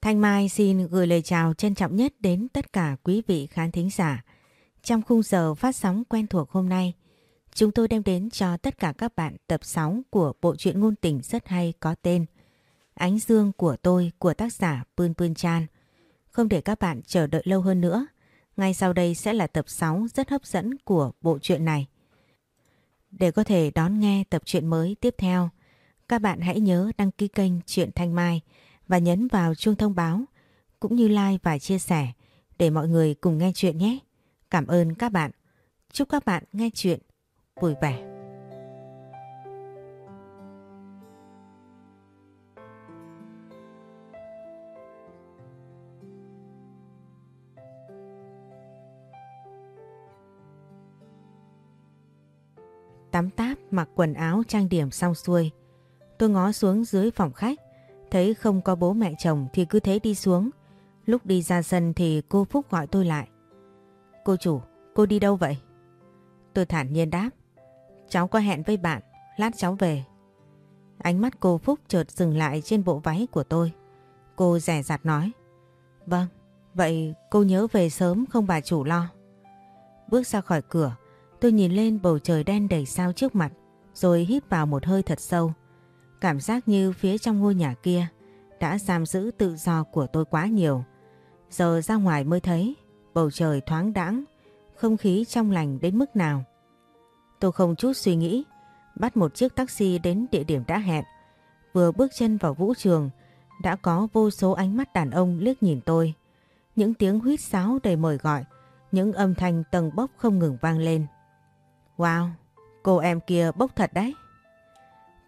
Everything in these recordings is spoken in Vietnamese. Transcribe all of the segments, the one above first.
Thanh Mai xin gửi lời chào trân trọng nhất đến tất cả quý vị khán thính giả. Trong khung giờ phát sóng quen thuộc hôm nay, chúng tôi đem đến cho tất cả các bạn tập 6 của bộ truyện ngôn tình rất hay có tên Ánh Dương của tôi của tác giả Pươn Pươn Chan. Không để các bạn chờ đợi lâu hơn nữa, ngay sau đây sẽ là tập 6 rất hấp dẫn của bộ truyện này. Để có thể đón nghe tập truyện mới tiếp theo, các bạn hãy nhớ đăng ký kênh Truyện Thanh Mai và nhấn vào chuông thông báo, cũng như like và chia sẻ để mọi người cùng nghe chuyện nhé. Cảm ơn các bạn. Chúc các bạn nghe chuyện vui vẻ. Tắm táp, mặc quần áo, trang điểm xong xuôi. Tôi ngó xuống dưới phòng khách Thấy không có bố mẹ chồng thì cứ thế đi xuống. Lúc đi ra sân thì cô Phúc gọi tôi lại. Cô chủ, cô đi đâu vậy? Tôi thản nhiên đáp. Cháu có hẹn với bạn, lát cháu về. Ánh mắt cô Phúc chợt dừng lại trên bộ váy của tôi. Cô rẻ rạt nói. Vâng, vậy cô nhớ về sớm không bà chủ lo. Bước ra khỏi cửa, tôi nhìn lên bầu trời đen đầy sao trước mặt, rồi hít vào một hơi thật sâu. Cảm giác như phía trong ngôi nhà kia đã giam giữ tự do của tôi quá nhiều. Giờ ra ngoài mới thấy bầu trời thoáng đãng, không khí trong lành đến mức nào. Tôi không chút suy nghĩ, bắt một chiếc taxi đến địa điểm đã hẹn. Vừa bước chân vào vũ trường, đã có vô số ánh mắt đàn ông liếc nhìn tôi. Những tiếng huýt sáo đầy mời gọi, những âm thanh tầng bốc không ngừng vang lên. Wow, cô em kia bốc thật đấy.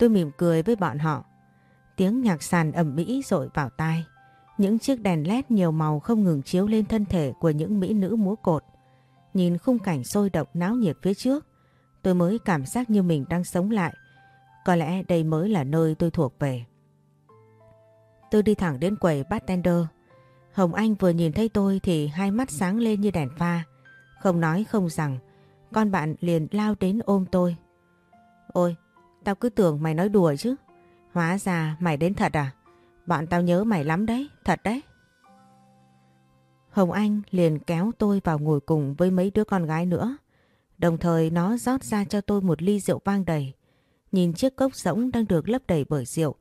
Tôi mỉm cười với bọn họ. Tiếng nhạc sàn ẩm mỹ rội vào tai. Những chiếc đèn led nhiều màu không ngừng chiếu lên thân thể của những mỹ nữ múa cột. Nhìn khung cảnh sôi động náo nhiệt phía trước, tôi mới cảm giác như mình đang sống lại. Có lẽ đây mới là nơi tôi thuộc về. Tôi đi thẳng đến quầy bartender. Hồng Anh vừa nhìn thấy tôi thì hai mắt sáng lên như đèn pha. Không nói không rằng, con bạn liền lao đến ôm tôi. Ôi, Tao cứ tưởng mày nói đùa chứ. Hóa ra mày đến thật à? Bọn tao nhớ mày lắm đấy, thật đấy. Hồng Anh liền kéo tôi vào ngồi cùng với mấy đứa con gái nữa. Đồng thời nó rót ra cho tôi một ly rượu vang đầy. Nhìn chiếc cốc rỗng đang được lấp đầy bởi rượu.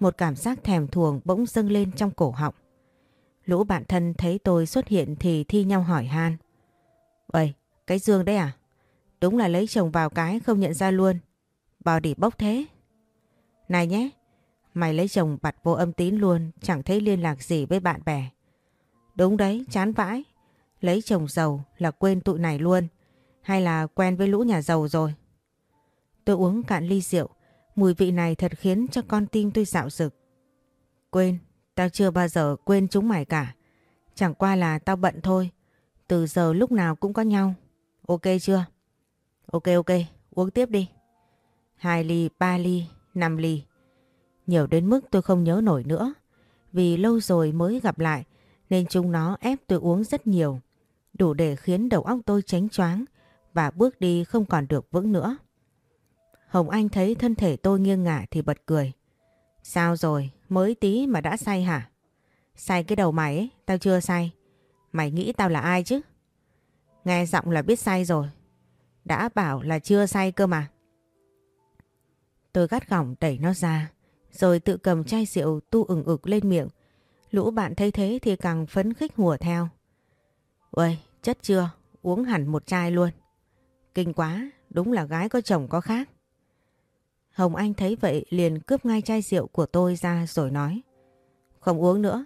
Một cảm giác thèm thuồng bỗng dâng lên trong cổ họng. Lũ bạn thân thấy tôi xuất hiện thì thi nhau hỏi han. Ôi, cái Dương đấy à? Đúng là lấy chồng vào cái không nhận ra luôn bò đi bốc thế? Này nhé, mày lấy chồng bặt vô âm tín luôn, chẳng thấy liên lạc gì với bạn bè. Đúng đấy, chán vãi. Lấy chồng giàu là quên tụi này luôn. Hay là quen với lũ nhà giàu rồi? Tôi uống cạn ly rượu. Mùi vị này thật khiến cho con tim tôi dạo rực. Quên, tao chưa bao giờ quên chúng mày cả. Chẳng qua là tao bận thôi. Từ giờ lúc nào cũng có nhau. Ok chưa? Ok ok, uống tiếp đi. 2 ly, 3 ly, 5 ly. Nhiều đến mức tôi không nhớ nổi nữa. Vì lâu rồi mới gặp lại nên chúng nó ép tôi uống rất nhiều. Đủ để khiến đầu óc tôi tránh choáng và bước đi không còn được vững nữa. Hồng Anh thấy thân thể tôi nghiêng ngả thì bật cười. Sao rồi, mới tí mà đã say hả? Say cái đầu mày ấy, tao chưa say. Mày nghĩ tao là ai chứ? Nghe giọng là biết say rồi. Đã bảo là chưa say cơ mà. Tôi gắt gỏng đẩy nó ra, rồi tự cầm chai rượu tu ửng ực lên miệng. Lũ bạn thấy thế thì càng phấn khích hùa theo. Uầy, chất chưa? Uống hẳn một chai luôn. Kinh quá, đúng là gái có chồng có khác. Hồng Anh thấy vậy liền cướp ngay chai rượu của tôi ra rồi nói. Không uống nữa,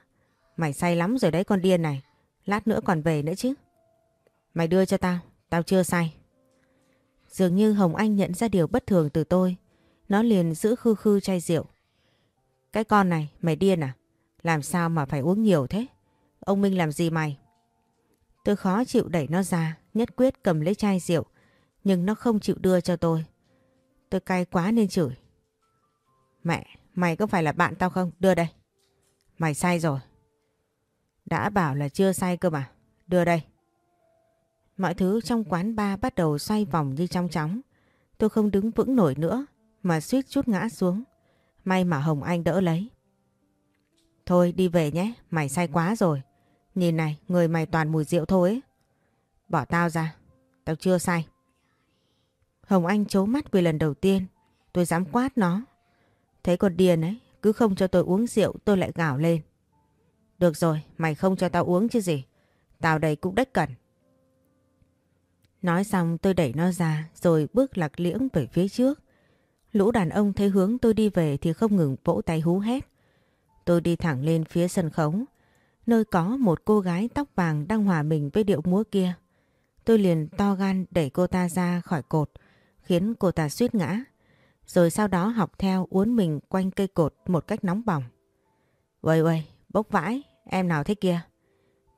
mày say lắm rồi đấy con điên này. Lát nữa còn về nữa chứ. Mày đưa cho tao, tao chưa say. Dường như Hồng Anh nhận ra điều bất thường từ tôi. Nó liền giữ khư khư chai rượu. Cái con này, mày điên à? Làm sao mà phải uống nhiều thế? Ông Minh làm gì mày? Tôi khó chịu đẩy nó ra, nhất quyết cầm lấy chai rượu, nhưng nó không chịu đưa cho tôi. Tôi cay quá nên chửi. Mẹ, mày có phải là bạn tao không? Đưa đây. Mày sai rồi. Đã bảo là chưa sai cơ mà. Đưa đây. Mọi thứ trong quán bar bắt đầu xoay vòng như trong chóng. Tôi không đứng vững nổi nữa mà suýt chút ngã xuống. May mà Hồng Anh đỡ lấy. Thôi đi về nhé, mày say quá rồi. Nhìn này, người mày toàn mùi rượu thôi ấy. Bỏ tao ra, tao chưa say. Hồng Anh chố mắt vì lần đầu tiên tôi dám quát nó. Thấy con điên ấy, cứ không cho tôi uống rượu tôi lại gào lên. Được rồi, mày không cho tao uống chứ gì. Tao đây cũng đếch cần. Nói xong tôi đẩy nó ra rồi bước lạc liễng về phía trước. Lũ đàn ông thấy hướng tôi đi về thì không ngừng vỗ tay hú hét. Tôi đi thẳng lên phía sân khấu, nơi có một cô gái tóc vàng đang hòa mình với điệu múa kia. Tôi liền to gan đẩy cô ta ra khỏi cột, khiến cô ta suýt ngã. Rồi sau đó học theo uốn mình quanh cây cột một cách nóng bỏng. Uầy uầy, bốc vãi, em nào thế kia?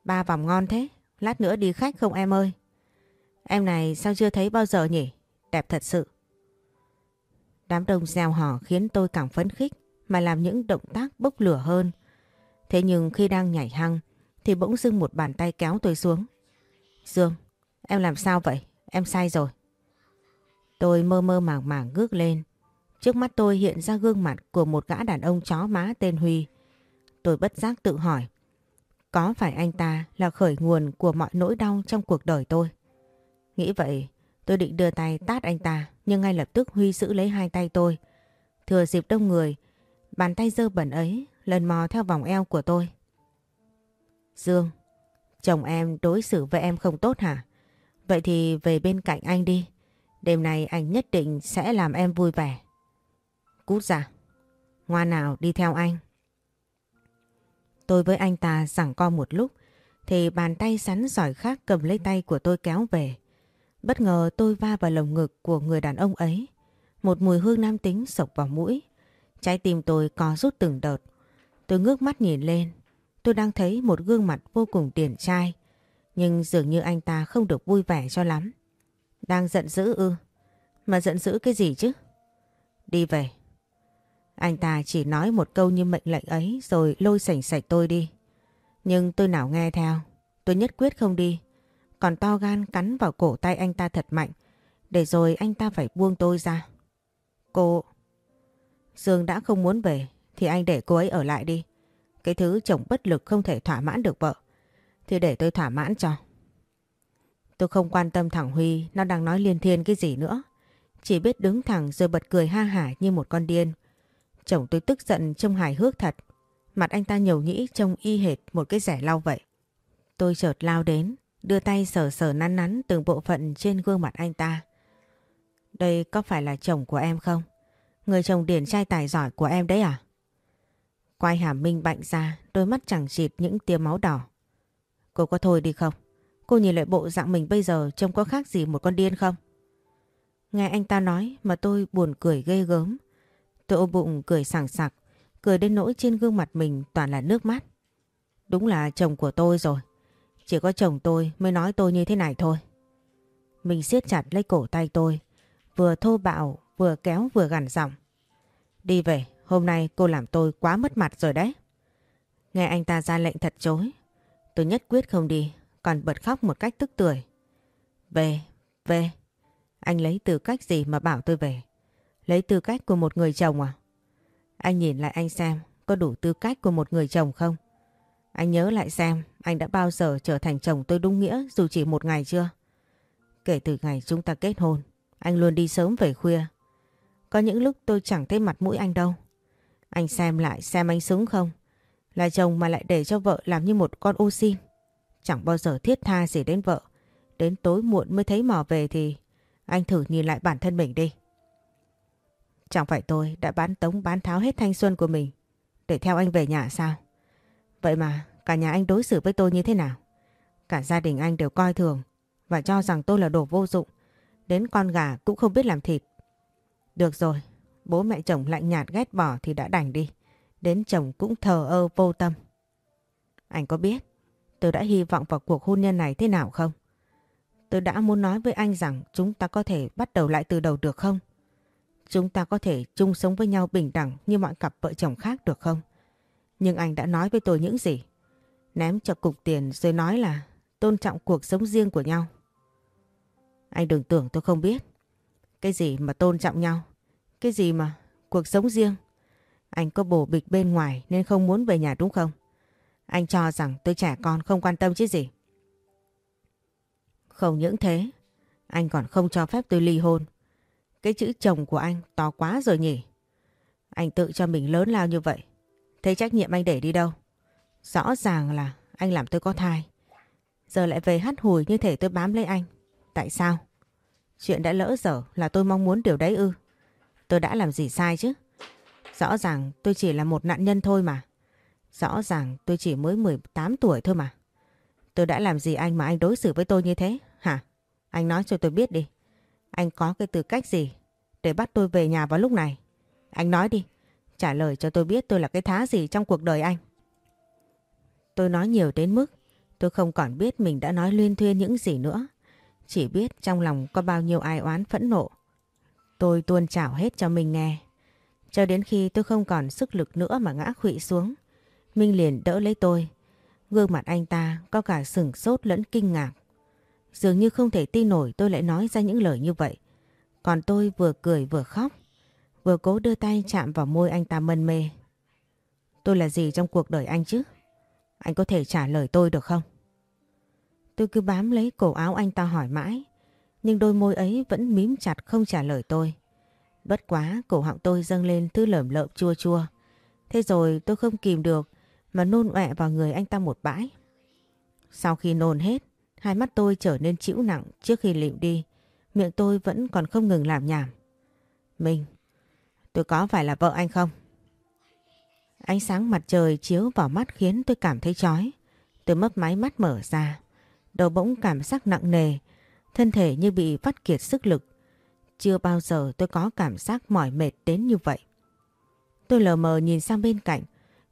Ba vòng ngon thế, lát nữa đi khách không em ơi? Em này sao chưa thấy bao giờ nhỉ? Đẹp thật sự. Đám đông gieo hò khiến tôi càng phấn khích mà làm những động tác bốc lửa hơn. Thế nhưng khi đang nhảy hăng thì bỗng dưng một bàn tay kéo tôi xuống. Dương, em làm sao vậy? Em sai rồi. Tôi mơ mơ màng màng ngước lên. Trước mắt tôi hiện ra gương mặt của một gã đàn ông chó má tên Huy. Tôi bất giác tự hỏi, có phải anh ta là khởi nguồn của mọi nỗi đau trong cuộc đời tôi? Nghĩ vậy, tôi định đưa tay tát anh ta, nhưng ngay lập tức Huy giữ lấy hai tay tôi. Thừa dịp đông người, bàn tay dơ bẩn ấy lần mò theo vòng eo của tôi. Dương, chồng em đối xử với em không tốt hả? Vậy thì về bên cạnh anh đi. Đêm nay anh nhất định sẽ làm em vui vẻ. Cút ra. Ngoan nào đi theo anh. Tôi với anh ta giằng co một lúc thì bàn tay sắn giỏi khác cầm lấy tay của tôi kéo về. Bất ngờ tôi va vào lồng ngực của người đàn ông ấy. Một mùi hương nam tính sộc vào mũi. Trái tim tôi có rút từng đợt. Tôi ngước mắt nhìn lên. Tôi đang thấy một gương mặt vô cùng điển trai. Nhưng dường như anh ta không được vui vẻ cho lắm. Đang giận dữ ư? Mà giận dữ cái gì chứ? Đi về. Anh ta chỉ nói một câu như mệnh lệnh ấy rồi lôi sảnh sạch tôi đi. Nhưng tôi nào nghe theo. Tôi nhất quyết không đi. Còn to gan cắn vào cổ tay anh ta thật mạnh. Để rồi anh ta phải buông tôi ra. Cô... Dương đã không muốn về thì anh để cô ấy ở lại đi. Cái thứ chồng bất lực không thể thỏa mãn được vợ. Thì để tôi thỏa mãn cho. Tôi không quan tâm thằng Huy nó đang nói liên thiên cái gì nữa. Chỉ biết đứng thẳng rồi bật cười ha hả như một con điên. Chồng tôi tức giận trông hài hước thật. Mặt anh ta nhầu nhĩ trông y hệt một cái rẻ lau vậy. Tôi chợt lao đến, đưa tay sờ sờ nắn nắn từng bộ phận trên gương mặt anh ta. Đây có phải là chồng của em không? Người chồng điển trai tài giỏi của em đấy à? Quay hàm minh bạnh ra, đôi mắt chẳng chịt những tia máu đỏ. Cô có thôi đi không? Cô nhìn lại bộ dạng mình bây giờ trông có khác gì một con điên không? Nghe anh ta nói mà tôi buồn cười ghê gớm. Tôi ôm bụng cười sảng sặc, cười đến nỗi trên gương mặt mình toàn là nước mắt. Đúng là chồng của tôi rồi. Chỉ có chồng tôi mới nói tôi như thế này thôi. Mình siết chặt lấy cổ tay tôi, vừa thô bạo, vừa kéo vừa gằn giọng. Đi về, hôm nay cô làm tôi quá mất mặt rồi đấy. Nghe anh ta ra lệnh thật chối. Tôi nhất quyết không đi, còn bật khóc một cách tức tưởi. Về, về. Anh lấy tư cách gì mà bảo tôi về? Lấy tư cách của một người chồng à? Anh nhìn lại anh xem có đủ tư cách của một người chồng không? Anh nhớ lại xem anh đã bao giờ trở thành chồng tôi đúng nghĩa dù chỉ một ngày chưa? Kể từ ngày chúng ta kết hôn, anh luôn đi sớm về khuya. Có những lúc tôi chẳng thấy mặt mũi anh đâu. Anh xem lại xem anh xứng không? Là chồng mà lại để cho vợ làm như một con ô xin. Chẳng bao giờ thiết tha gì đến vợ. Đến tối muộn mới thấy mò về thì anh thử nhìn lại bản thân mình đi. Chẳng phải tôi đã bán tống bán tháo hết thanh xuân của mình để theo anh về nhà sao? Vậy mà cả nhà anh đối xử với tôi như thế nào? Cả gia đình anh đều coi thường và cho rằng tôi là đồ vô dụng. Đến con gà cũng không biết làm thịt. Được rồi, bố mẹ chồng lạnh nhạt ghét bỏ thì đã đành đi. Đến chồng cũng thờ ơ vô tâm. Anh có biết tôi đã hy vọng vào cuộc hôn nhân này thế nào không? Tôi đã muốn nói với anh rằng chúng ta có thể bắt đầu lại từ đầu được không? Chúng ta có thể chung sống với nhau bình đẳng như mọi cặp vợ chồng khác được không? Nhưng anh đã nói với tôi những gì? Ném cho cục tiền rồi nói là tôn trọng cuộc sống riêng của nhau. Anh đừng tưởng tôi không biết. Cái gì mà tôn trọng nhau? Cái gì mà cuộc sống riêng? Anh có bổ bịch bên ngoài nên không muốn về nhà đúng không? Anh cho rằng tôi trẻ con không quan tâm chứ gì. Không những thế, anh còn không cho phép tôi ly hôn. Cái chữ chồng của anh to quá rồi nhỉ? Anh tự cho mình lớn lao như vậy. Thế trách nhiệm anh để đi đâu? Rõ ràng là anh làm tôi có thai. Giờ lại về hắt hùi như thể tôi bám lấy anh. Tại sao? Chuyện đã lỡ dở là tôi mong muốn điều đấy ư. Tôi đã làm gì sai chứ? Rõ ràng tôi chỉ là một nạn nhân thôi mà. Rõ ràng tôi chỉ mới 18 tuổi thôi mà. Tôi đã làm gì anh mà anh đối xử với tôi như thế? Hả? Anh nói cho tôi biết đi. Anh có cái tư cách gì để bắt tôi về nhà vào lúc này? Anh nói đi. Trả lời cho tôi biết tôi là cái thá gì trong cuộc đời anh. Tôi nói nhiều đến mức tôi không còn biết mình đã nói luyên thuyên những gì nữa. Chỉ biết trong lòng có bao nhiêu ai oán phẫn nộ. Tôi tuôn trào hết cho mình nghe. Cho đến khi tôi không còn sức lực nữa mà ngã khụy xuống. Minh liền đỡ lấy tôi. Gương mặt anh ta có cả sừng sốt lẫn kinh ngạc. Dường như không thể tin nổi tôi lại nói ra những lời như vậy. Còn tôi vừa cười vừa khóc. Vừa cố đưa tay chạm vào môi anh ta mân mê. Tôi là gì trong cuộc đời anh chứ? Anh có thể trả lời tôi được không? Tôi cứ bám lấy cổ áo anh ta hỏi mãi. Nhưng đôi môi ấy vẫn mím chặt không trả lời tôi. Bất quá cổ họng tôi dâng lên thứ lởm lợm chua chua. Thế rồi tôi không kìm được mà nôn ọe vào người anh ta một bãi. Sau khi nôn hết, hai mắt tôi trở nên chịu nặng trước khi lịm đi. Miệng tôi vẫn còn không ngừng làm nhảm. Mình, tôi có phải là vợ anh không? Ánh sáng mặt trời chiếu vào mắt khiến tôi cảm thấy chói. Tôi mấp máy mắt mở ra. Đầu bỗng cảm giác nặng nề, thân thể như bị vắt kiệt sức lực. Chưa bao giờ tôi có cảm giác mỏi mệt đến như vậy. Tôi lờ mờ nhìn sang bên cạnh.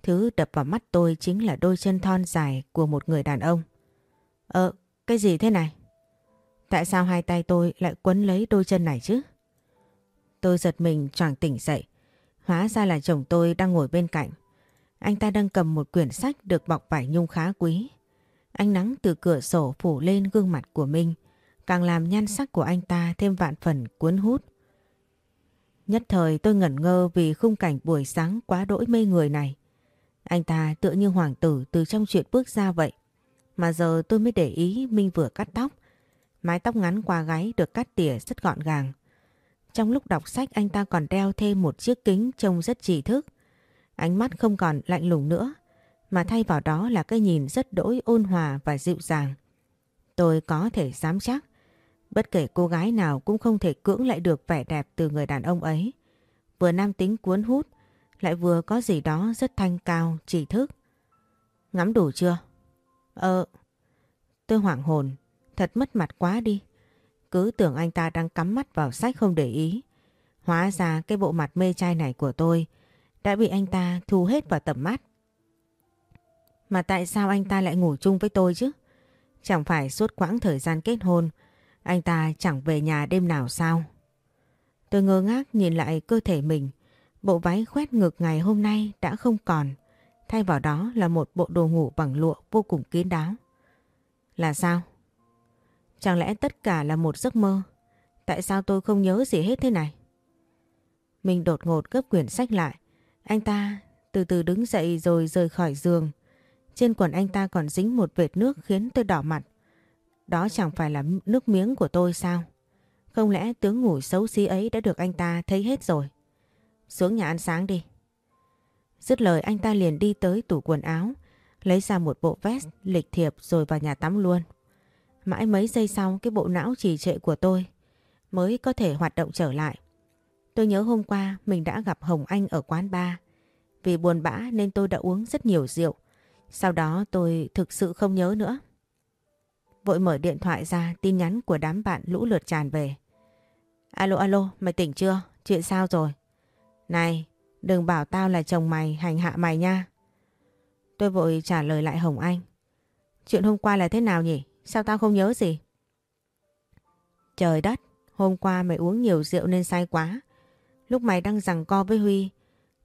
Thứ đập vào mắt tôi chính là đôi chân thon dài của một người đàn ông. Ờ, cái gì thế này? Tại sao hai tay tôi lại quấn lấy đôi chân này chứ? Tôi giật mình choàng tỉnh dậy. Hóa ra là chồng tôi đang ngồi bên cạnh. Anh ta đang cầm một quyển sách được bọc vải nhung khá quý. Ánh nắng từ cửa sổ phủ lên gương mặt của Minh, càng làm nhan sắc của anh ta thêm vạn phần cuốn hút. Nhất thời tôi ngẩn ngơ vì khung cảnh buổi sáng quá đỗi mê người này. Anh ta tựa như hoàng tử từ trong chuyện bước ra vậy. Mà giờ tôi mới để ý Minh vừa cắt tóc. Mái tóc ngắn qua gáy được cắt tỉa rất gọn gàng. Trong lúc đọc sách anh ta còn đeo thêm một chiếc kính trông rất trí thức. Ánh mắt không còn lạnh lùng nữa, mà thay vào đó là cái nhìn rất đỗi ôn hòa và dịu dàng. Tôi có thể dám chắc, bất kể cô gái nào cũng không thể cưỡng lại được vẻ đẹp từ người đàn ông ấy. Vừa nam tính cuốn hút, lại vừa có gì đó rất thanh cao, trí thức. Ngắm đủ chưa? Ờ, tôi hoảng hồn, thật mất mặt quá đi. Cứ tưởng anh ta đang cắm mắt vào sách không để ý. Hóa ra cái bộ mặt mê trai này của tôi đã bị anh ta thu hết vào tầm mắt. Mà tại sao anh ta lại ngủ chung với tôi chứ? Chẳng phải suốt quãng thời gian kết hôn, anh ta chẳng về nhà đêm nào sao? Tôi ngơ ngác nhìn lại cơ thể mình. Bộ váy khoét ngực ngày hôm nay đã không còn. Thay vào đó là một bộ đồ ngủ bằng lụa vô cùng kín đáo. Là sao? Chẳng lẽ tất cả là một giấc mơ? Tại sao tôi không nhớ gì hết thế này? Mình đột ngột gấp quyển sách lại. Anh ta từ từ đứng dậy rồi rời khỏi giường. Trên quần anh ta còn dính một vệt nước khiến tôi đỏ mặt. Đó chẳng phải là nước miếng của tôi sao? Không lẽ tướng ngủ xấu xí ấy đã được anh ta thấy hết rồi? Xuống nhà ăn sáng đi. Dứt lời anh ta liền đi tới tủ quần áo, lấy ra một bộ vest lịch thiệp rồi vào nhà tắm luôn. Mãi mấy giây sau cái bộ não trì trệ của tôi mới có thể hoạt động trở lại. Tôi nhớ hôm qua mình đã gặp Hồng Anh ở quán bar. Vì buồn bã nên tôi đã uống rất nhiều rượu. Sau đó tôi thực sự không nhớ nữa. Vội mở điện thoại ra tin nhắn của đám bạn lũ lượt tràn về. Alo alo, mày tỉnh chưa? Chuyện sao rồi? Này, đừng bảo tao là chồng mày hành hạ mày nha. Tôi vội trả lời lại Hồng Anh. Chuyện hôm qua là thế nào nhỉ? Sao tao không nhớ gì? Trời đất, hôm qua mày uống nhiều rượu nên say quá. Lúc mày đang giằng co với Huy,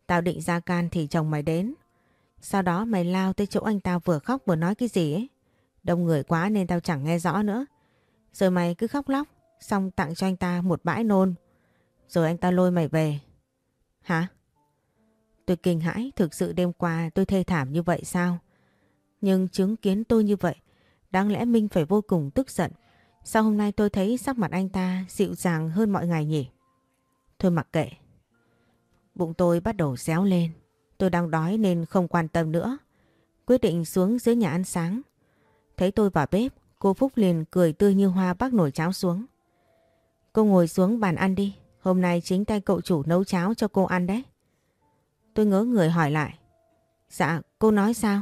tao định ra can thì chồng mày đến. Sau đó mày lao tới chỗ anh tao vừa khóc vừa nói cái gì ấy. Đông người quá nên tao chẳng nghe rõ nữa. Rồi mày cứ khóc lóc, xong tặng cho anh ta một bãi nôn. Rồi anh ta lôi mày về. Hả? Tôi kinh hãi thực sự đêm qua tôi thê thảm như vậy sao? Nhưng chứng kiến tôi như vậy, đáng lẽ Minh phải vô cùng tức giận. Sao hôm nay tôi thấy sắc mặt anh ta dịu dàng hơn mọi ngày nhỉ? Thôi mặc kệ. Bụng tôi bắt đầu réo lên. Tôi đang đói nên không quan tâm nữa. Quyết định xuống dưới nhà ăn sáng. Thấy tôi vào bếp, cô Phúc liền cười tươi như hoa bắt nổi cháo xuống. Cô ngồi xuống bàn ăn đi. Hôm nay chính tay cậu chủ nấu cháo cho cô ăn đấy. Tôi ngớ người hỏi lại. Dạ, cô nói sao?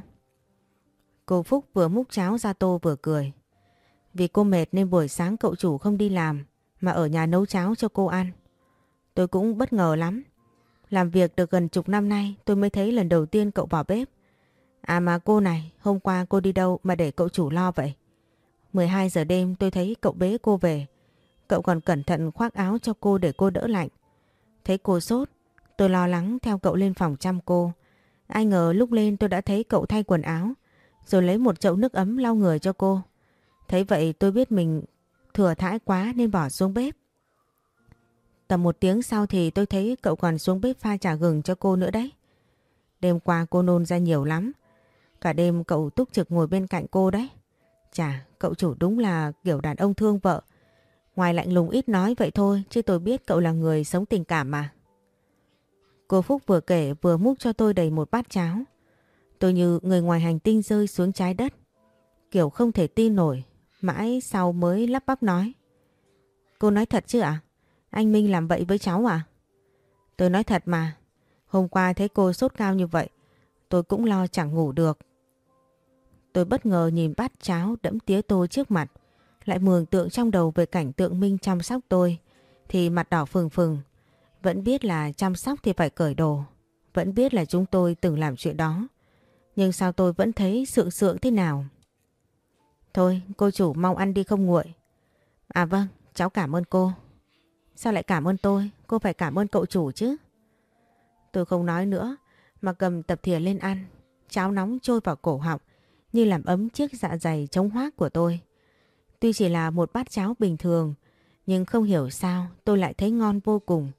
Cô Phúc vừa múc cháo ra tô vừa cười. Vì cô mệt nên buổi sáng cậu chủ không đi làm mà ở nhà nấu cháo cho cô ăn. Tôi cũng bất ngờ lắm. Làm việc được gần chục năm nay tôi mới thấy lần đầu tiên cậu vào bếp. À mà cô này, hôm qua cô đi đâu mà để cậu chủ lo vậy? 12 giờ đêm tôi thấy cậu bế cô về. Cậu còn cẩn thận khoác áo cho cô để cô đỡ lạnh. Thấy cô sốt, tôi lo lắng theo cậu lên phòng chăm cô. Ai ngờ lúc lên tôi đã thấy cậu thay quần áo, rồi lấy một chậu nước ấm lau người cho cô. Thấy vậy tôi biết mình thừa thãi quá nên bỏ xuống bếp. Tầm một tiếng sau thì tôi thấy cậu còn xuống bếp pha trà gừng cho cô nữa đấy. Đêm qua cô nôn ra nhiều lắm. Cả đêm cậu túc trực ngồi bên cạnh cô đấy. Chà, cậu chủ đúng là kiểu đàn ông thương vợ. Ngoài lạnh lùng ít nói vậy thôi chứ tôi biết cậu là người sống tình cảm mà. Cô Phúc vừa kể vừa múc cho tôi đầy một bát cháo. Tôi như người ngoài hành tinh rơi xuống trái đất. Kiểu không thể tin nổi, mãi sau mới lắp bắp nói. Cô nói thật chứ ạ? Anh Minh làm vậy với cháu à? Tôi nói thật mà. Hôm qua thấy cô sốt cao như vậy, tôi cũng lo chẳng ngủ được. Tôi bất ngờ nhìn bát cháo đẫm tía tô trước mặt, lại mường tượng trong đầu về cảnh tượng Minh chăm sóc tôi, thì mặt đỏ phừng phừng. Vẫn biết là chăm sóc thì phải cởi đồ, vẫn biết là chúng tôi từng làm chuyện đó. Nhưng sao tôi vẫn thấy sượng sượng thế nào? Thôi, cô chủ mau ăn đi không nguội. À vâng, cháu cảm ơn cô. Sao lại cảm ơn tôi? Cô phải cảm ơn cậu chủ chứ. Tôi không nói nữa mà cầm tập thìa lên ăn. Cháo nóng trôi vào cổ họng như làm ấm chiếc dạ dày chống hoác của tôi. Tuy chỉ là một bát cháo bình thường nhưng không hiểu sao tôi lại thấy ngon vô cùng.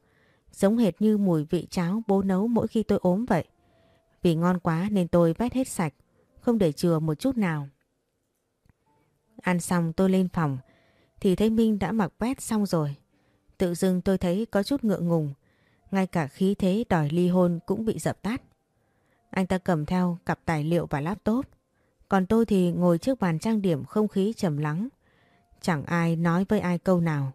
Giống hệt như mùi vị cháo bố nấu mỗi khi tôi ốm vậy. Vì ngon quá nên tôi vét hết sạch, không để chừa một chút nào. Ăn xong tôi lên phòng thì thấy Minh đã mặc vét xong rồi. Tự dưng tôi thấy có chút ngượng ngùng, ngay cả khí thế đòi ly hôn cũng bị dập tắt. Anh ta cầm theo cặp tài liệu và laptop, còn tôi thì ngồi trước bàn trang điểm không khí trầm lắng. Chẳng ai nói với ai câu nào.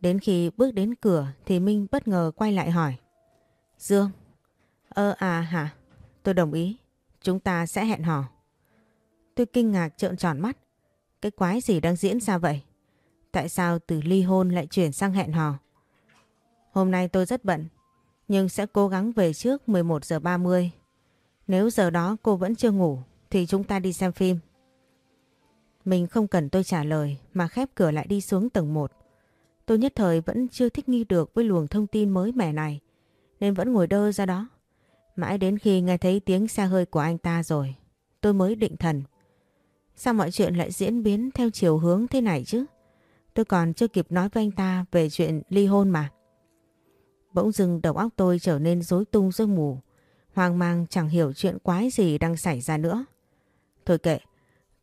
Đến khi bước đến cửa thì Minh bất ngờ quay lại hỏi. Dương, ơ à hả? Tôi đồng ý, chúng ta sẽ hẹn hò. Tôi kinh ngạc trợn tròn mắt. Cái quái gì đang diễn ra vậy? Tại sao từ ly hôn lại chuyển sang hẹn hò? Hôm nay tôi rất bận, nhưng sẽ cố gắng về trước 11 giờ 30. Nếu giờ đó cô vẫn chưa ngủ thì chúng ta đi xem phim. Mình không cần tôi trả lời mà khép cửa lại đi xuống tầng 1. Tôi nhất thời vẫn chưa thích nghi được với luồng thông tin mới mẻ này nên vẫn ngồi đơ ra đó. Mãi đến khi nghe thấy tiếng xe hơi của anh ta rồi tôi mới định thần. Sao mọi chuyện lại diễn biến theo chiều hướng thế này chứ? Tôi còn chưa kịp nói với anh ta về chuyện ly hôn mà. Bỗng dưng đầu óc tôi trở nên rối tung rối mù. Hoang mang chẳng hiểu chuyện quái gì đang xảy ra nữa. Thôi kệ,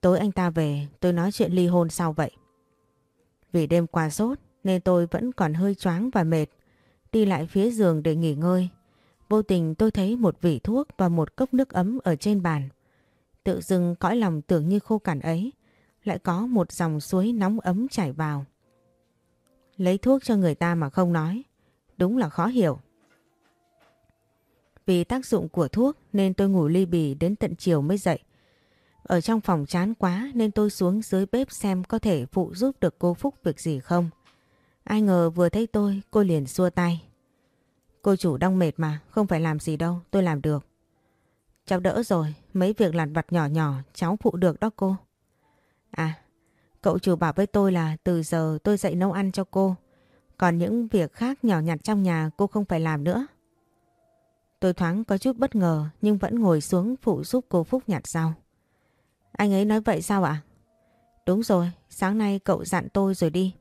tối anh ta về tôi nói chuyện ly hôn sau vậy. Vì đêm qua sốt nên tôi vẫn còn hơi choáng và mệt. Đi lại phía giường để nghỉ ngơi. Vô tình tôi thấy một vỉ thuốc và một cốc nước ấm ở trên bàn. Tự dưng cõi lòng tưởng như khô cằn ấy lại có một dòng suối nóng ấm chảy vào. Lấy thuốc cho người ta mà không nói, đúng là khó hiểu. Vì tác dụng của thuốc nên tôi ngủ ly bì đến tận chiều mới dậy. Ở trong phòng chán quá nên tôi xuống dưới bếp xem có thể phụ giúp được cô Phúc việc gì không. Ai ngờ vừa thấy tôi cô liền xua tay. Cô chủ đang mệt mà, không phải làm gì đâu, tôi làm được. Cháu đỡ rồi, mấy việc lặt vặt nhỏ nhỏ cháu phụ được đó cô. À, cậu chủ bảo với tôi là từ giờ tôi dạy nấu ăn cho cô. Còn những việc khác nhỏ nhặt trong nhà cô không phải làm nữa. Tôi thoáng có chút bất ngờ nhưng vẫn ngồi xuống phụ giúp cô Phúc nhặt rau. Anh ấy nói vậy sao ạ? Đúng rồi, sáng nay cậu dặn tôi rồi đi.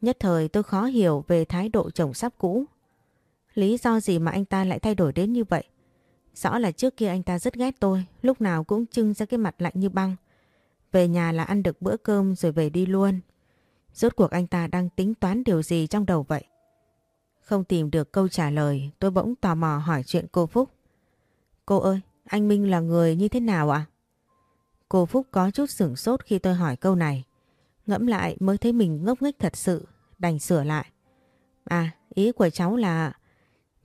Nhất thời tôi khó hiểu về thái độ chồng sắp cũ. Lý do gì mà anh ta lại thay đổi đến như vậy? Rõ là trước kia anh ta rất ghét tôi, lúc nào cũng trưng ra cái mặt lạnh như băng. Về nhà là ăn được bữa cơm rồi về đi luôn. Rốt cuộc anh ta đang tính toán điều gì trong đầu vậy? Không tìm được câu trả lời, tôi bỗng tò mò hỏi chuyện cô Phúc. Cô ơi, anh Minh là người như thế nào ạ? Cô Phúc có chút sửng sốt khi tôi hỏi câu này. Ngẫm lại mới thấy mình ngốc nghếch thật sự, đành sửa lại. À, ý của cháu là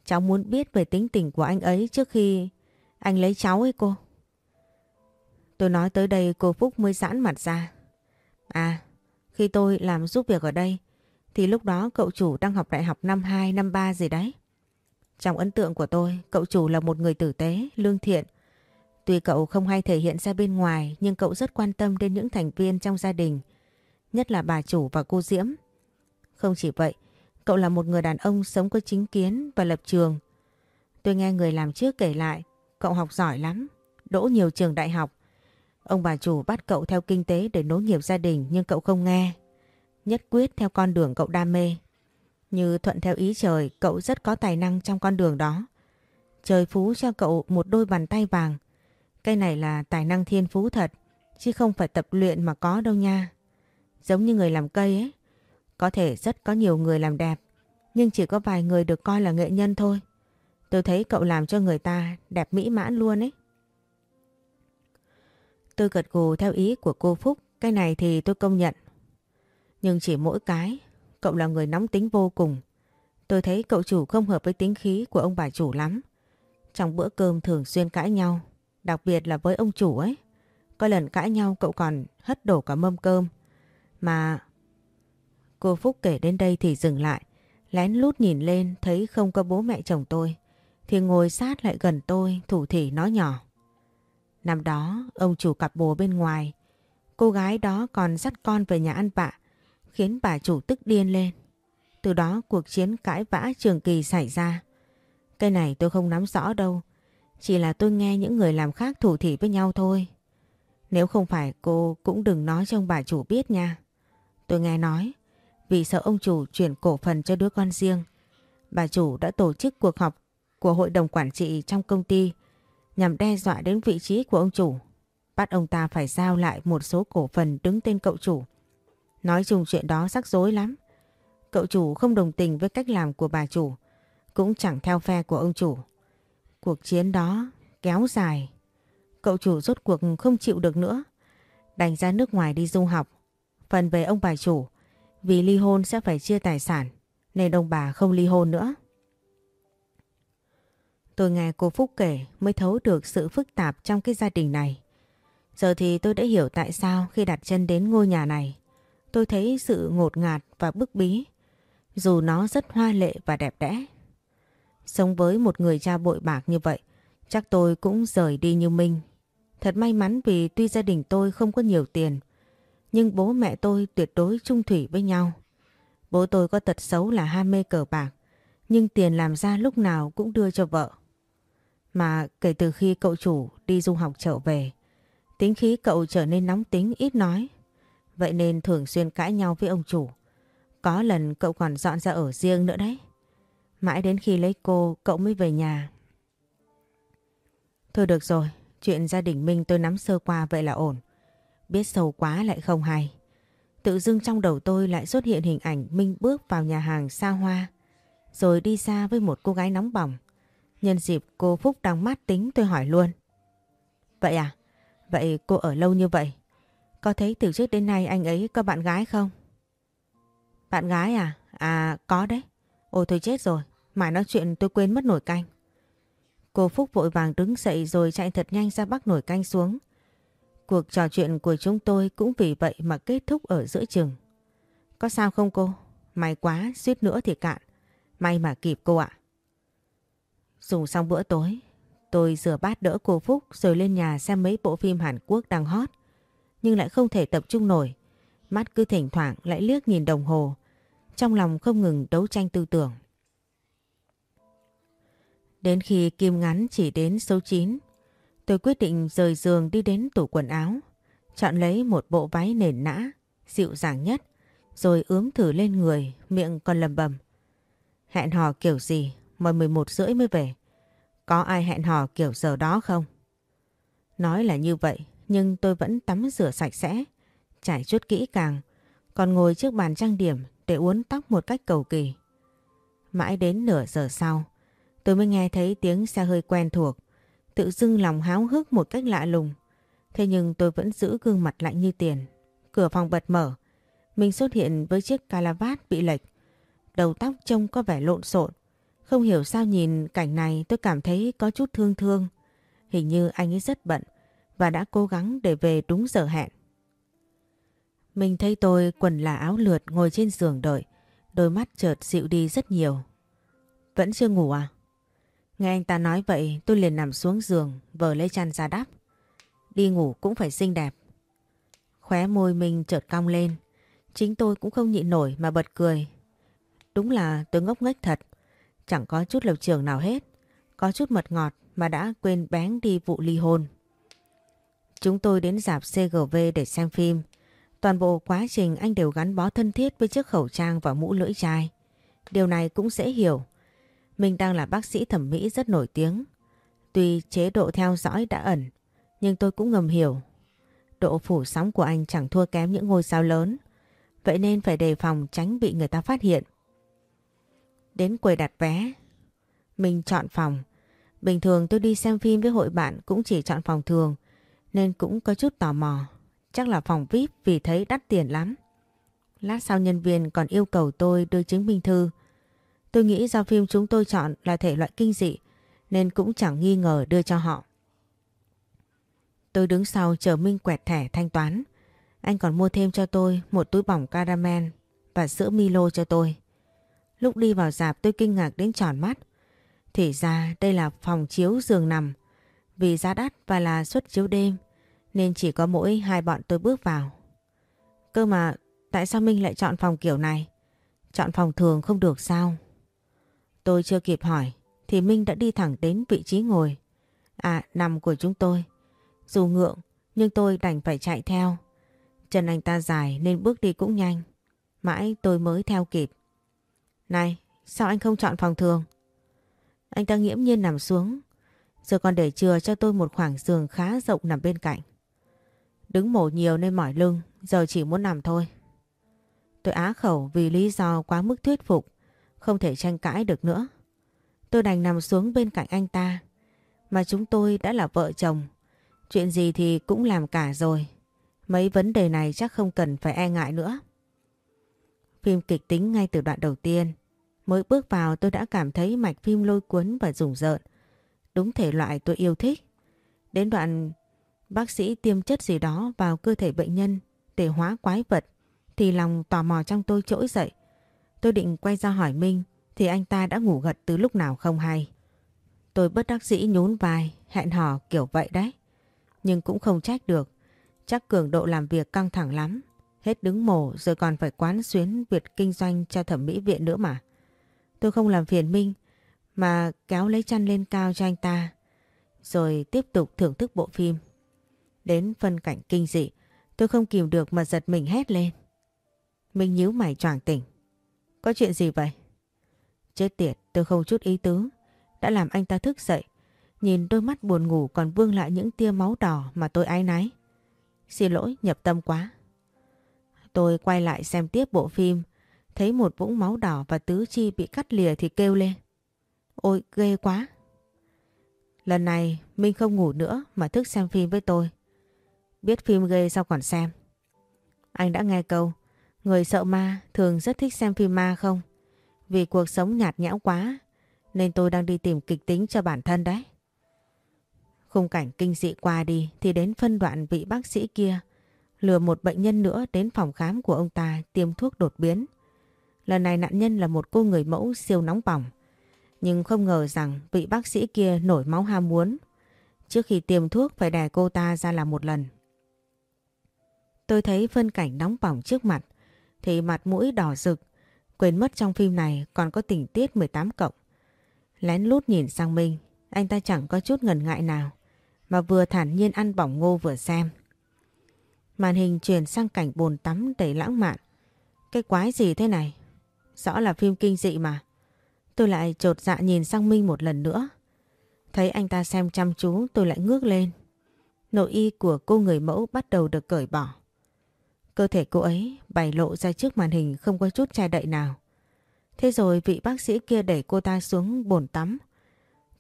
cháu muốn biết về tính tình của anh ấy trước khi anh lấy cháu ấy cô. Tôi nói tới đây cô Phúc mới giãn mặt ra. À, khi tôi làm giúp việc ở đây thì lúc đó cậu chủ đang học đại học năm 2, năm 3 gì đấy. Trong ấn tượng của tôi, cậu chủ là một người tử tế, lương thiện. Tuy cậu không hay thể hiện ra bên ngoài nhưng cậu rất quan tâm đến những thành viên trong gia đình, nhất là bà chủ và cô Diễm. Không chỉ vậy, cậu là một người đàn ông sống có chính kiến và lập trường. Tôi nghe người làm trước kể lại, cậu học giỏi lắm, đỗ nhiều trường đại học. Ông bà chủ bắt cậu theo kinh tế để nối nghiệp gia đình nhưng cậu không nghe. Nhất quyết theo con đường cậu đam mê. Như thuận theo ý trời, cậu rất có tài năng trong con đường đó. Trời phú cho cậu một đôi bàn tay vàng. Cái này là tài năng thiên phú thật, chứ không phải tập luyện mà có đâu nha. Giống như người làm cây ấy, có thể rất có nhiều người làm đẹp, nhưng chỉ có vài người được coi là nghệ nhân thôi. Tôi thấy cậu làm cho người ta đẹp mỹ mãn luôn ấy. Tôi gật gù theo ý của cô Phúc, cái này thì tôi công nhận. Nhưng chỉ mỗi cái, cậu là người nóng tính vô cùng. Tôi thấy cậu chủ không hợp với tính khí của ông bà chủ lắm. Trong bữa cơm thường xuyên cãi nhau, đặc biệt là với ông chủ ấy. Có lần cãi nhau cậu còn hất đổ cả mâm cơm. Mà cô Phúc kể đến đây thì dừng lại, lén lút nhìn lên thấy không có bố mẹ chồng tôi. Thì ngồi sát lại gần tôi thủ thỉ nói nhỏ. Năm đó ông chủ cặp bồ bên ngoài, cô gái đó còn dắt con về nhà ăn bạ khiến bà chủ tức điên lên. Từ đó cuộc chiến cãi vã trường kỳ xảy ra. Cái này tôi không nắm rõ đâu, chỉ là tôi nghe những người làm khác thủ thỉ với nhau thôi. Nếu không phải cô cũng đừng nói cho ông bà chủ biết nha. Tôi nghe nói, vì sợ ông chủ chuyển cổ phần cho đứa con riêng, bà chủ đã tổ chức cuộc họp của hội đồng quản trị trong công ty nhằm đe dọa đến vị trí của ông chủ. Bắt ông ta phải giao lại một số cổ phần đứng tên cậu chủ. Nói chung chuyện đó rắc rối lắm. Cậu chủ không đồng tình với cách làm của bà chủ, cũng chẳng theo phe của ông chủ. Cuộc chiến đó kéo dài. Cậu chủ rốt cuộc không chịu được nữa. Đành ra nước ngoài đi du học. Phần về ông bà chủ, vì ly hôn sẽ phải chia tài sản, nên ông bà không ly hôn nữa. Tôi nghe cô Phúc kể mới thấu được sự phức tạp trong cái gia đình này. Giờ thì tôi đã hiểu tại sao khi đặt chân đến ngôi nhà này, tôi thấy sự ngột ngạt và bức bí, dù nó rất hoa lệ và đẹp đẽ. Sống với một người cha bội bạc như vậy, chắc tôi cũng rời đi như Minh. Thật may mắn vì tuy gia đình tôi không có nhiều tiền, nhưng bố mẹ tôi tuyệt đối trung thủy với nhau. Bố tôi có tật xấu là ham mê cờ bạc, nhưng tiền làm ra lúc nào cũng đưa cho vợ. Mà kể từ khi cậu chủ đi du học trở về, tính khí cậu trở nên nóng tính ít nói. Vậy nên thường xuyên cãi nhau với ông chủ. Có lần cậu còn dọn ra ở riêng nữa đấy. Mãi đến khi lấy cô, cậu mới về nhà. Thôi được rồi, chuyện gia đình Minh tôi nắm sơ qua vậy là ổn. Biết sâu quá lại không hay. Tự dưng trong đầu tôi lại xuất hiện hình ảnh Minh bước vào nhà hàng xa hoa, rồi đi xa với một cô gái nóng bỏng. Nhân dịp cô Phúc đang mát tính tôi hỏi luôn. Vậy à? Vậy cô ở lâu như vậy? Có thấy từ trước đến nay anh ấy có bạn gái không? Bạn gái à? À có đấy. Ôi tôi chết rồi. Mãi nói chuyện tôi quên mất nổi canh. Cô Phúc vội vàng đứng dậy rồi chạy thật nhanh ra bắc nổi canh xuống. Cuộc trò chuyện của chúng tôi cũng vì vậy mà kết thúc ở giữa chừng. Có sao không cô? May quá, suýt nữa thì cạn. May mà kịp cô ạ. Dùng xong bữa tối, tôi rửa bát đỡ cô Phúc rồi lên nhà xem mấy bộ phim Hàn Quốc đang hot. Nhưng lại không thể tập trung nổi. Mắt cứ thỉnh thoảng lại liếc nhìn đồng hồ. Trong lòng không ngừng đấu tranh tư tưởng. Đến khi kim ngắn chỉ đến số 9, tôi quyết định rời giường đi đến tủ quần áo, chọn lấy một bộ váy nền nã, dịu dàng nhất, rồi ướm thử lên người, miệng còn lầm bầm. Hẹn hò kiểu gì mà 11 rưỡi mới về. Có ai hẹn hò kiểu giờ đó không? Nói là như vậy, nhưng tôi vẫn tắm rửa sạch sẽ, trải chút kỹ càng, còn ngồi trước bàn trang điểm để uốn tóc một cách cầu kỳ. Mãi đến nửa giờ sau, tôi mới nghe thấy tiếng xe hơi quen thuộc, tự dưng lòng háo hức một cách lạ lùng. Thế nhưng tôi vẫn giữ gương mặt lạnh như tiền. Cửa phòng bật mở, mình xuất hiện với chiếc calavat bị lệch. Đầu tóc trông có vẻ lộn xộn. Không hiểu sao nhìn cảnh này tôi cảm thấy có chút thương thương. Hình như anh ấy rất bận và đã cố gắng để về đúng giờ hẹn. Mình thấy tôi quần là áo lượt ngồi trên giường đợi, đôi mắt chợt dịu đi rất nhiều. Vẫn chưa ngủ à? Nghe anh ta nói vậy, tôi liền nằm xuống giường, vờ lấy chăn ra đắp. Đi ngủ cũng phải xinh đẹp. Khóe môi mình chợt cong lên. Chính tôi cũng không nhịn nổi mà bật cười. Đúng là tôi ngốc nghếch thật. Chẳng có chút lập trường nào hết. Có chút mật ngọt mà đã quên bén đi vụ ly hôn. Chúng tôi đến dạp CGV để xem phim. Toàn bộ quá trình anh đều gắn bó thân thiết với chiếc khẩu trang và mũ lưỡi chai. Điều này cũng dễ hiểu. Mình đang là bác sĩ thẩm mỹ rất nổi tiếng. Tuy chế độ theo dõi đã ẩn, nhưng tôi cũng ngầm hiểu. Độ phủ sóng của anh chẳng thua kém những ngôi sao lớn. Vậy nên phải đề phòng tránh bị người ta phát hiện. Đến quầy đặt vé, mình chọn phòng. Bình thường tôi đi xem phim với hội bạn cũng chỉ chọn phòng thường, nên cũng có chút tò mò. Chắc là phòng VIP vì thấy đắt tiền lắm. Lát sau nhân viên còn yêu cầu tôi đưa chứng minh thư. Tôi nghĩ do phim chúng tôi chọn là thể loại kinh dị, nên cũng chẳng nghi ngờ đưa cho họ. Tôi đứng sau chờ Minh quẹt thẻ thanh toán. Anh còn mua thêm cho tôi một túi bỏng caramel và sữa Milo cho tôi. Lúc đi vào dạp tôi kinh ngạc đến tròn mắt. Thì ra đây là phòng chiếu giường nằm. Vì giá đắt và là suất chiếu đêm, nên chỉ có mỗi hai bọn tôi bước vào. Cơ mà, tại sao Minh lại chọn phòng kiểu này? Chọn phòng thường không được sao? Tôi chưa kịp hỏi thì Minh đã đi thẳng đến vị trí ngồi. À nằm của chúng tôi. Dù ngượng nhưng tôi đành phải chạy theo. Chân anh ta dài nên bước đi cũng nhanh. Mãi tôi mới theo kịp. Này, sao anh không chọn phòng thường? Anh ta nghiễm nhiên nằm xuống. Giờ còn để chừa cho tôi một khoảng giường khá rộng nằm bên cạnh. Đứng mổ nhiều nên mỏi lưng, giờ chỉ muốn nằm thôi. Tôi á khẩu vì lý do quá mức thuyết phục, không thể tranh cãi được nữa. Tôi đành nằm xuống bên cạnh anh ta, mà chúng tôi đã là vợ chồng. Chuyện gì thì cũng làm cả rồi. Mấy vấn đề này chắc không cần phải e ngại nữa. Phim kịch tính ngay từ đoạn đầu tiên. Mới bước vào tôi đã cảm thấy mạch phim lôi cuốn và rùng rợn. Đúng thể loại tôi yêu thích. Đến đoạn bác sĩ tiêm chất gì đó vào cơ thể bệnh nhân để hóa quái vật thì lòng tò mò trong tôi trỗi dậy. Tôi định quay ra hỏi Minh thì anh ta đã ngủ gật từ lúc nào không hay. Tôi bất đắc dĩ nhún vai, hẹn hò kiểu vậy đấy. Nhưng cũng không trách được. Chắc cường độ làm việc căng thẳng lắm. Hết đứng mổ rồi còn phải quán xuyến việc kinh doanh cho thẩm mỹ viện nữa mà. Tôi không làm phiền Minh mà kéo lấy chăn lên cao cho anh ta. Rồi tiếp tục thưởng thức bộ phim. Đến phân cảnh kinh dị tôi không kìm được mà giật mình hét lên. Minh nhíu mày choàng tỉnh. Có chuyện gì vậy? Chết tiệt, tôi không chút ý tứ. Đã làm anh ta thức dậy. Nhìn đôi mắt buồn ngủ còn vương lại những tia máu đỏ mà tôi ái náy. Xin lỗi, nhập tâm quá. Tôi quay lại xem tiếp bộ phim. Thấy một vũng máu đỏ và tứ chi bị cắt lìa thì kêu lên. Ôi, ghê quá. Lần này, Minh không ngủ nữa mà thức xem phim với tôi. Biết phim ghê sao còn xem. Anh đã nghe câu Người sợ ma thường rất thích xem phim ma không? Vì cuộc sống nhạt nhẽo quá, nên tôi đang đi tìm kịch tính cho bản thân đấy. Khung cảnh kinh dị qua đi thì đến phân đoạn vị bác sĩ kia, lừa một bệnh nhân nữa đến phòng khám của ông ta tiêm thuốc đột biến. Lần này nạn nhân là một cô người mẫu siêu nóng bỏng. Nhưng không ngờ rằng vị bác sĩ kia nổi máu ham muốn. Trước khi tiêm thuốc phải đè cô ta ra làm một lần. Tôi thấy phân cảnh nóng bỏng trước mặt thì mặt mũi đỏ rực. Quên mất trong phim này còn có tình tiết 18 cộng. Lén lút nhìn sang Minh, anh ta chẳng có chút ngần ngại nào mà vừa thản nhiên ăn bỏng ngô vừa xem. Màn hình chuyển sang cảnh bồn tắm đầy lãng mạn. Cái quái gì thế này? Rõ là phim kinh dị mà. Tôi lại trột dạ nhìn sang Minh một lần nữa. Thấy anh ta xem chăm chú tôi lại ngước lên. Nội y của cô người mẫu bắt đầu được cởi bỏ. Cơ thể cô ấy bày lộ ra trước màn hình không có chút che đậy nào. Thế rồi vị bác sĩ kia đẩy cô ta xuống bồn tắm.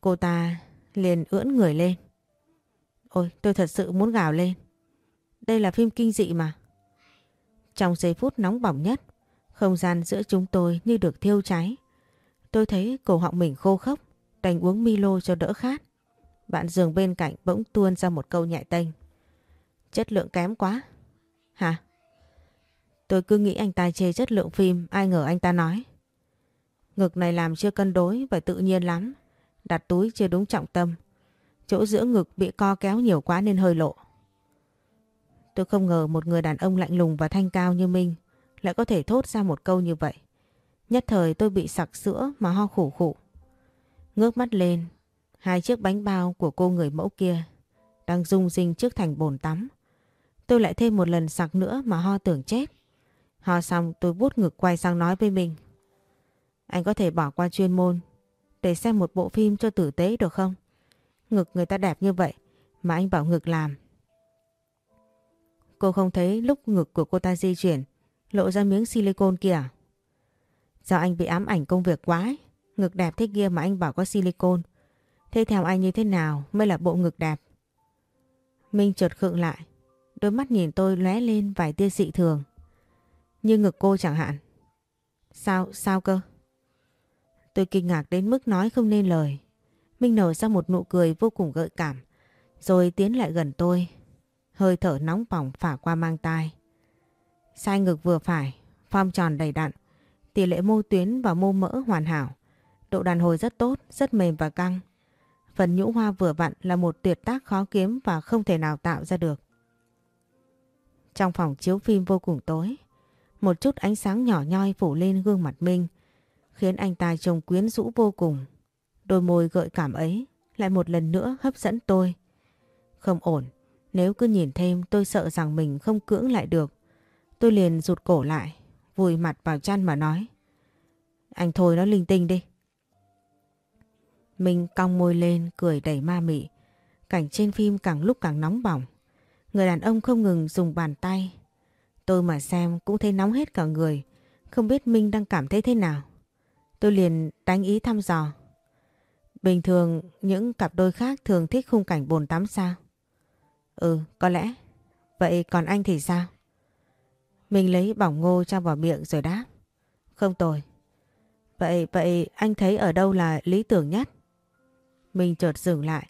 Cô ta liền ưỡn người lên. Ôi tôi thật sự muốn gào lên. Đây là phim kinh dị mà. Trong giây phút nóng bỏng nhất, không gian giữa chúng tôi như được thiêu cháy. Tôi thấy cổ họng mình khô khốc, đành uống Milo cho đỡ khát. Bạn giường bên cạnh bỗng tuôn ra một câu nhạy tênh. Chất lượng kém quá. Hả? Tôi cứ nghĩ anh ta chê chất lượng phim, ai ngờ anh ta nói. Ngực này làm chưa cân đối và tự nhiên lắm. Đặt túi chưa đúng trọng tâm. Chỗ giữa ngực bị co kéo nhiều quá nên hơi lộ. Tôi không ngờ một người đàn ông lạnh lùng và thanh cao như Minh lại có thể thốt ra một câu như vậy. Nhất thời tôi bị sặc sữa mà ho khủ khủ. Ngước mắt lên, hai chiếc bánh bao của cô người mẫu kia đang rung rinh trước thành bồn tắm. Tôi lại thêm một lần sặc nữa mà ho tưởng chết. Ho xong, tôi bút ngực quay sang nói với mình. Anh có thể bỏ qua chuyên môn, để xem một bộ phim cho tử tế được không? Ngực người ta đẹp như vậy, mà anh bảo ngực làm. Cô không thấy lúc ngực của cô ta di chuyển, lộ ra miếng silicon kìa. Do à? anh bị ám ảnh công việc quá ấy. Ngực đẹp thế kia mà anh bảo có silicon. Thế theo anh như thế nào mới là bộ ngực đẹp? Minh chợt khựng lại. Đôi mắt nhìn tôi lóe lên vài tia dị thường. Như ngực cô chẳng hạn. Sao, sao cơ? Tôi kinh ngạc đến mức nói không nên lời. Minh nở ra một nụ cười vô cùng gợi cảm. Rồi tiến lại gần tôi. Hơi thở nóng bỏng phả qua mang tai. Sai ngực vừa phải, form tròn đầy đặn. Tỷ lệ mô tuyến và mô mỡ hoàn hảo. Độ đàn hồi rất tốt, rất mềm và căng. Phần nhũ hoa vừa vặn là một tuyệt tác khó kiếm và không thể nào tạo ra được. Trong phòng chiếu phim vô cùng tối, một chút ánh sáng nhỏ nhoi phủ lên gương mặt Minh, khiến anh ta trông quyến rũ vô cùng. Đôi môi gợi cảm ấy lại một lần nữa hấp dẫn tôi. Không ổn, nếu cứ nhìn thêm tôi sợ rằng mình không cưỡng lại được. Tôi liền rụt cổ lại, vùi mặt vào chăn mà nói. Anh thôi nó linh tinh đi. Minh cong môi lên cười đầy ma mị. Cảnh trên phim càng lúc càng nóng bỏng. Người đàn ông không ngừng dùng bàn tay. Tôi mà xem cũng thấy nóng hết cả người. Không biết Minh đang cảm thấy thế nào. Tôi liền đánh ý thăm dò. Bình thường những cặp đôi khác thường thích khung cảnh bồn tắm sao? Ừ, có lẽ. Vậy còn anh thì sao? Mình lấy bỏng ngô cho vào miệng rồi đáp. Không tồi. Vậy, vậy anh thấy ở đâu là lý tưởng nhất? Mình chợt dừng lại.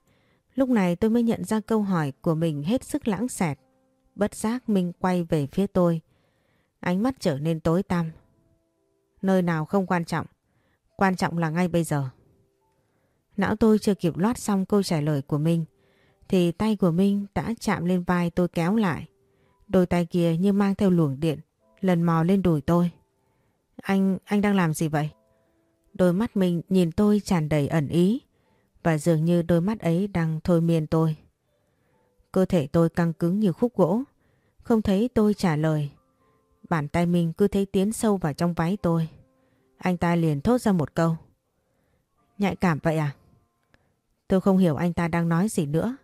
Lúc này tôi mới nhận ra câu hỏi của mình hết sức lãng xẹt. Bất giác Minh quay về phía tôi. Ánh mắt trở nên tối tăm. Nơi nào không quan trọng. Quan trọng là ngay bây giờ. Não tôi chưa kịp loát xong câu trả lời của Minh. Thì tay của Minh đã chạm lên vai tôi kéo lại. Đôi tay kia như mang theo luồng điện. Lần mò lên đùi tôi. Anh, anh đang làm gì vậy? Đôi mắt mình nhìn tôi tràn đầy ẩn ý và dường như đôi mắt ấy đang thôi miên tôi. Cơ thể tôi căng cứng như khúc gỗ, không thấy tôi trả lời. Bàn tay mình cứ thấy tiến sâu vào trong váy tôi. Anh ta liền thốt ra một câu. Nhạy cảm vậy à? Tôi không hiểu anh ta đang nói gì nữa.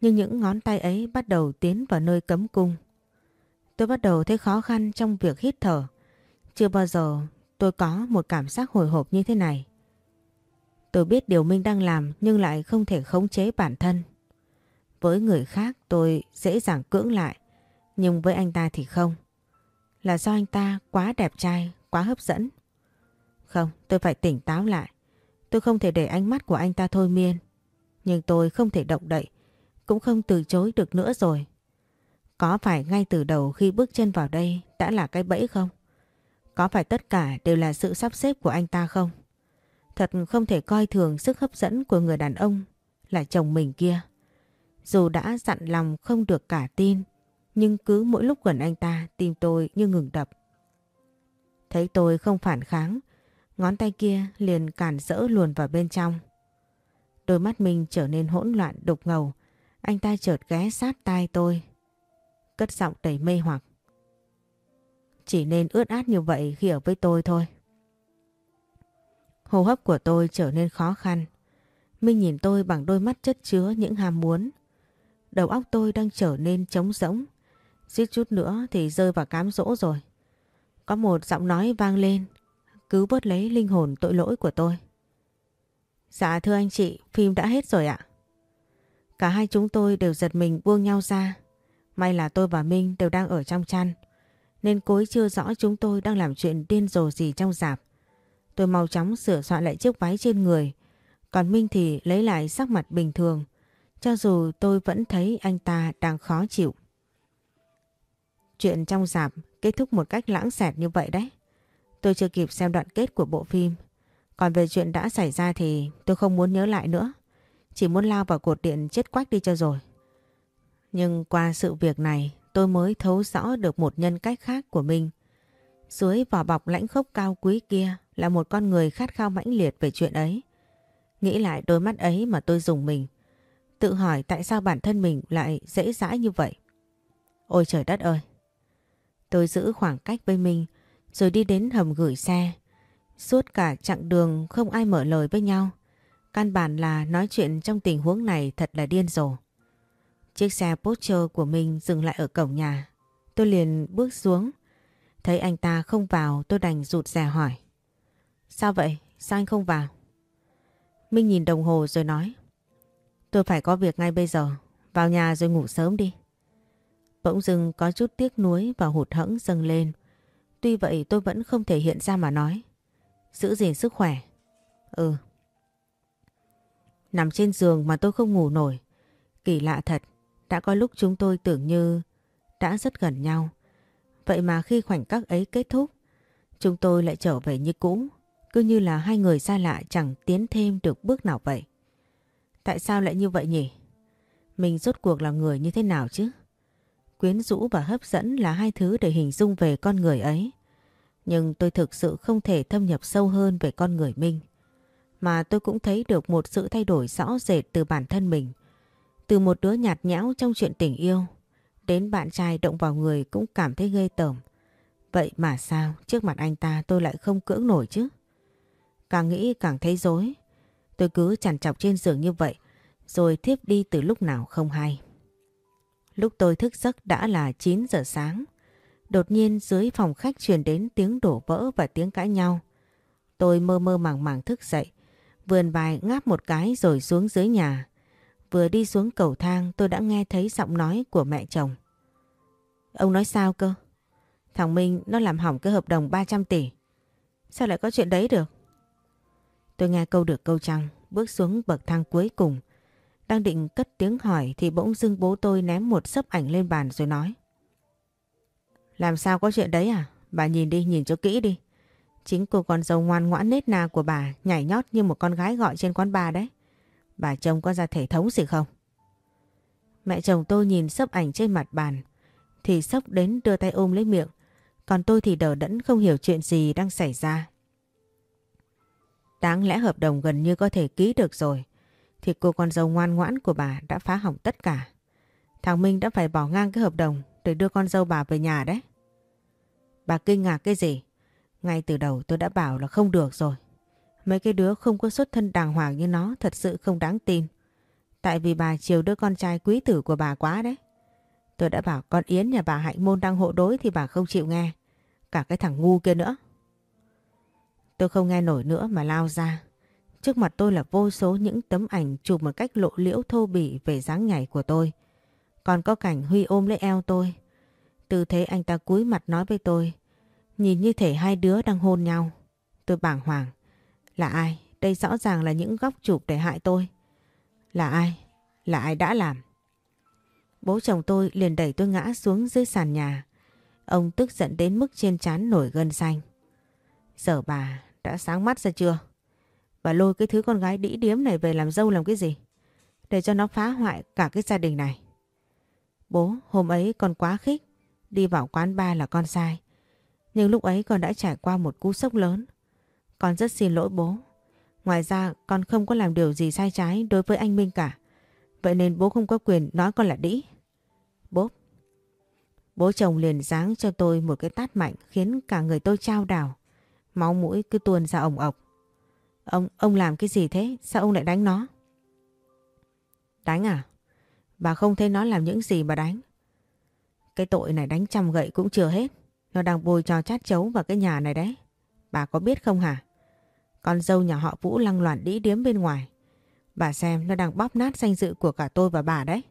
Nhưng những ngón tay ấy bắt đầu tiến vào nơi cấm cung. Tôi bắt đầu thấy khó khăn trong việc hít thở. Chưa bao giờ tôi có một cảm giác hồi hộp như thế này. Tôi biết điều mình đang làm nhưng lại không thể khống chế bản thân. Với người khác tôi dễ dàng cưỡng lại, nhưng với anh ta thì không. Là do anh ta quá đẹp trai, quá hấp dẫn. Không, tôi phải tỉnh táo lại. Tôi không thể để ánh mắt của anh ta thôi miên. Nhưng tôi không thể động đậy, cũng không từ chối được nữa rồi. Có phải ngay từ đầu khi bước chân vào đây đã là cái bẫy không? Có phải tất cả đều là sự sắp xếp của anh ta không? Thật không thể coi thường sức hấp dẫn của người đàn ông là chồng mình kia. Dù đã dặn lòng không được cả tin, nhưng cứ mỗi lúc gần anh ta tim tôi như ngừng đập. Thấy tôi không phản kháng, ngón tay kia liền cản rỡ luồn vào bên trong. Đôi mắt mình trở nên hỗn loạn đục ngầu, anh ta chợt ghé sát tai tôi. Cất giọng đầy mê hoặc. Chỉ nên ướt át như vậy khi ở với tôi thôi. Hô hấp của tôi trở nên khó khăn. Minh nhìn tôi bằng đôi mắt chất chứa những ham muốn. Đầu óc tôi đang trở nên trống rỗng. Suýt chút nữa thì rơi vào cám dỗ rồi. Có một giọng nói vang lên, cứu vớt lấy linh hồn tội lỗi của tôi. Dạ thưa anh chị, phim đã hết rồi ạ. Cả hai chúng tôi đều giật mình buông nhau ra. May là tôi và Minh đều đang ở trong chăn. Nên cối chưa rõ chúng tôi đang làm chuyện điên rồ gì trong dạp. Tôi mau chóng sửa soạn lại chiếc váy trên người. Còn Minh thì lấy lại sắc mặt bình thường. Cho dù tôi vẫn thấy anh ta đang khó chịu. Chuyện trong dạp kết thúc một cách lãng xẹt như vậy đấy. Tôi chưa kịp xem đoạn kết của bộ phim. Còn về chuyện đã xảy ra thì tôi không muốn nhớ lại nữa. Chỉ muốn lao vào cột điện chết quách đi cho rồi. Nhưng qua sự việc này, tôi mới thấu rõ được một nhân cách khác của mình. Dưới vỏ bọc lãnh khốc cao quý kia là một con người khát khao mãnh liệt về chuyện ấy. Nghĩ lại đôi mắt ấy mà tôi dùng mình. Tự hỏi tại sao bản thân mình lại dễ dãi như vậy. Ôi trời đất ơi! Tôi giữ khoảng cách với mình rồi đi đến hầm gửi xe. Suốt cả chặng đường không ai mở lời với nhau. Căn bản là nói chuyện trong tình huống này thật là điên rồ. Chiếc xe Porsche của mình dừng lại ở cổng nhà. Tôi liền bước xuống. Thấy anh ta không vào, tôi đành rụt rè hỏi. Sao vậy? Sao anh không vào? Minh nhìn đồng hồ rồi nói. Tôi phải có việc ngay bây giờ. Vào nhà rồi ngủ sớm đi. Bỗng dưng có chút tiếc nuối và hụt hẫng dâng lên. Tuy vậy tôi vẫn không thể hiện ra mà nói. Giữ gìn sức khỏe. Ừ. Nằm trên giường mà tôi không ngủ nổi. Kỳ lạ thật. Đã có lúc chúng tôi tưởng như đã rất gần nhau. Vậy mà khi khoảnh khắc ấy kết thúc, chúng tôi lại trở về như cũ. Cứ như là hai người xa lạ chẳng tiến thêm được bước nào vậy. Tại sao lại như vậy nhỉ? Mình rốt cuộc là người như thế nào chứ? Quyến rũ và hấp dẫn là hai thứ để hình dung về con người ấy. Nhưng tôi thực sự không thể thâm nhập sâu hơn về con người Minh. Mà tôi cũng thấy được một sự thay đổi rõ rệt từ bản thân mình. Từ một đứa nhạt nhẽo trong chuyện tình yêu, đến bạn trai động vào người cũng cảm thấy ghê tởm. Vậy mà sao trước mặt anh ta tôi lại không cưỡng nổi chứ? Càng nghĩ càng thấy dối. Tôi cứ chằn chọc trên giường như vậy, rồi thiếp đi từ lúc nào không hay. Lúc tôi thức giấc đã là 9 giờ sáng. Đột nhiên dưới phòng khách truyền đến tiếng đổ vỡ và tiếng cãi nhau. Tôi mơ mơ màng màng thức dậy, vườn bài ngáp một cái rồi xuống dưới nhà. Vừa đi xuống cầu thang tôi đã nghe thấy giọng nói của mẹ chồng. Ông nói sao cơ? Thằng Minh nó làm hỏng cái hợp đồng 300 tỷ. Sao lại có chuyện đấy được? Tôi nghe câu được câu trăng, bước xuống bậc thang cuối cùng. Đang định cất tiếng hỏi thì bỗng dưng bố tôi ném một sấp ảnh lên bàn rồi nói. Làm sao có chuyện đấy à? Bà nhìn đi, nhìn cho kỹ đi. Chính cô con dâu ngoan ngoãn nết na của bà nhảy nhót như một con gái gọi trên quán bà đấy. Bà chồng có ra thể thống gì không? Mẹ chồng tôi nhìn sấp ảnh trên mặt bàn thì sốc đến đưa tay ôm lấy miệng. Còn tôi thì đờ đẫn không hiểu chuyện gì đang xảy ra. Đáng lẽ hợp đồng gần như có thể ký được rồi. Thì cô con dâu ngoan ngoãn của bà đã phá hỏng tất cả. Thằng Minh đã phải bỏ ngang cái hợp đồng để đưa con dâu bà về nhà đấy. Bà kinh ngạc cái gì? Ngay từ đầu tôi đã bảo là không được rồi. Mấy cái đứa không có xuất thân đàng hoàng như nó thật sự không đáng tin. Tại vì bà chiều đứa con trai quý tử của bà quá đấy. Tôi đã bảo con Yến nhà bà Hạnh Môn đang hộ đối thì bà không chịu nghe. Cả cái thằng ngu kia nữa. Tôi không nghe nổi nữa mà lao ra. Trước mặt tôi là vô số những tấm ảnh chụp một cách lộ liễu thô bỉ về dáng nhảy của tôi. Còn có cảnh Huy ôm lấy eo tôi. Tư thế anh ta cúi mặt nói với tôi. Nhìn như thể hai đứa đang hôn nhau. Tôi bàng hoàng. Là ai? Đây rõ ràng là những góc chụp để hại tôi. Là ai? Là ai đã làm? Bố chồng tôi liền đẩy tôi ngã xuống dưới sàn nhà. Ông tức giận đến mức trên trán nổi gân xanh. Giờ bà đã sáng mắt ra chưa? Bà lôi cái thứ con gái đĩ điếm này về làm dâu làm cái gì? Để cho nó phá hoại cả cái gia đình này. Bố, hôm ấy con quá khích. Đi vào quán ba là con sai. Nhưng lúc ấy con đã trải qua một cú sốc lớn. Con rất xin lỗi bố. Ngoài ra, con không có làm điều gì sai trái đối với anh Minh cả. Vậy nên bố không có quyền nói con là đĩ. Bố. Bố chồng liền giáng cho tôi một cái tát mạnh khiến cả người tôi trao đảo. Máu mũi cứ tuôn ra ổng ọc. Ông, ông làm cái gì thế? Sao ông lại đánh nó? Đánh à? Bà không thấy nó làm những gì mà đánh. Cái tội này đánh trăm gậy cũng chưa hết. Nó đang bôi cho chát chấu vào cái nhà này đấy. Bà có biết không hả? Con dâu nhà họ Vũ lăng loạn đĩ điếm bên ngoài. Bà xem nó đang bóp nát danh dự của cả tôi và bà đấy.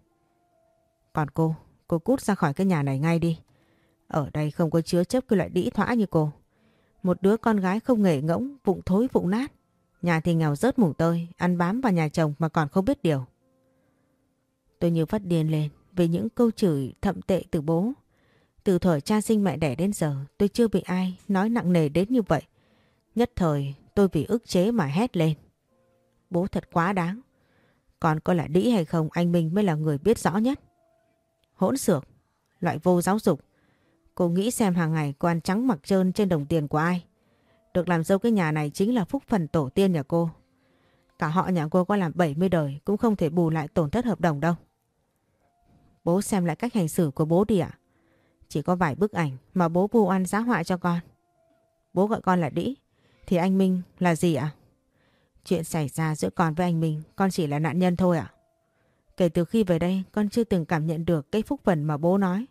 Còn cô, cô cút ra khỏi cái nhà này ngay đi. Ở đây không có chứa chấp cái loại đĩ thỏa như cô. Một đứa con gái không nghề ngỗng, vụng thối vụng nát. Nhà thì nghèo rớt mùng tơi, ăn bám vào nhà chồng mà còn không biết điều. Tôi như phát điên lên vì những câu chửi thậm tệ từ bố. Từ thời cha sinh mẹ đẻ đến giờ tôi chưa bị ai nói nặng nề đến như vậy. Nhất thời tôi vì ức chế mà hét lên. Bố thật quá đáng. Còn có là đĩ hay không anh Minh mới là người biết rõ nhất. Hỗn xược, loại vô giáo dục. Cô nghĩ xem hàng ngày cô ăn trắng mặc trơn trên đồng tiền của ai. Được làm dâu cái nhà này chính là phúc phần tổ tiên nhà cô. Cả họ nhà cô có làm 70 đời cũng không thể bù lại tổn thất hợp đồng đâu. Bố xem lại cách hành xử của bố đi ạ. Chỉ có vài bức ảnh mà bố vu oan giá họa cho con. Bố gọi con là Đĩ, thì anh Minh là gì ạ? Chuyện xảy ra giữa con với anh Minh, con chỉ là nạn nhân thôi ạ. Kể từ khi về đây, con chưa từng cảm nhận được cái phúc phần mà bố nói.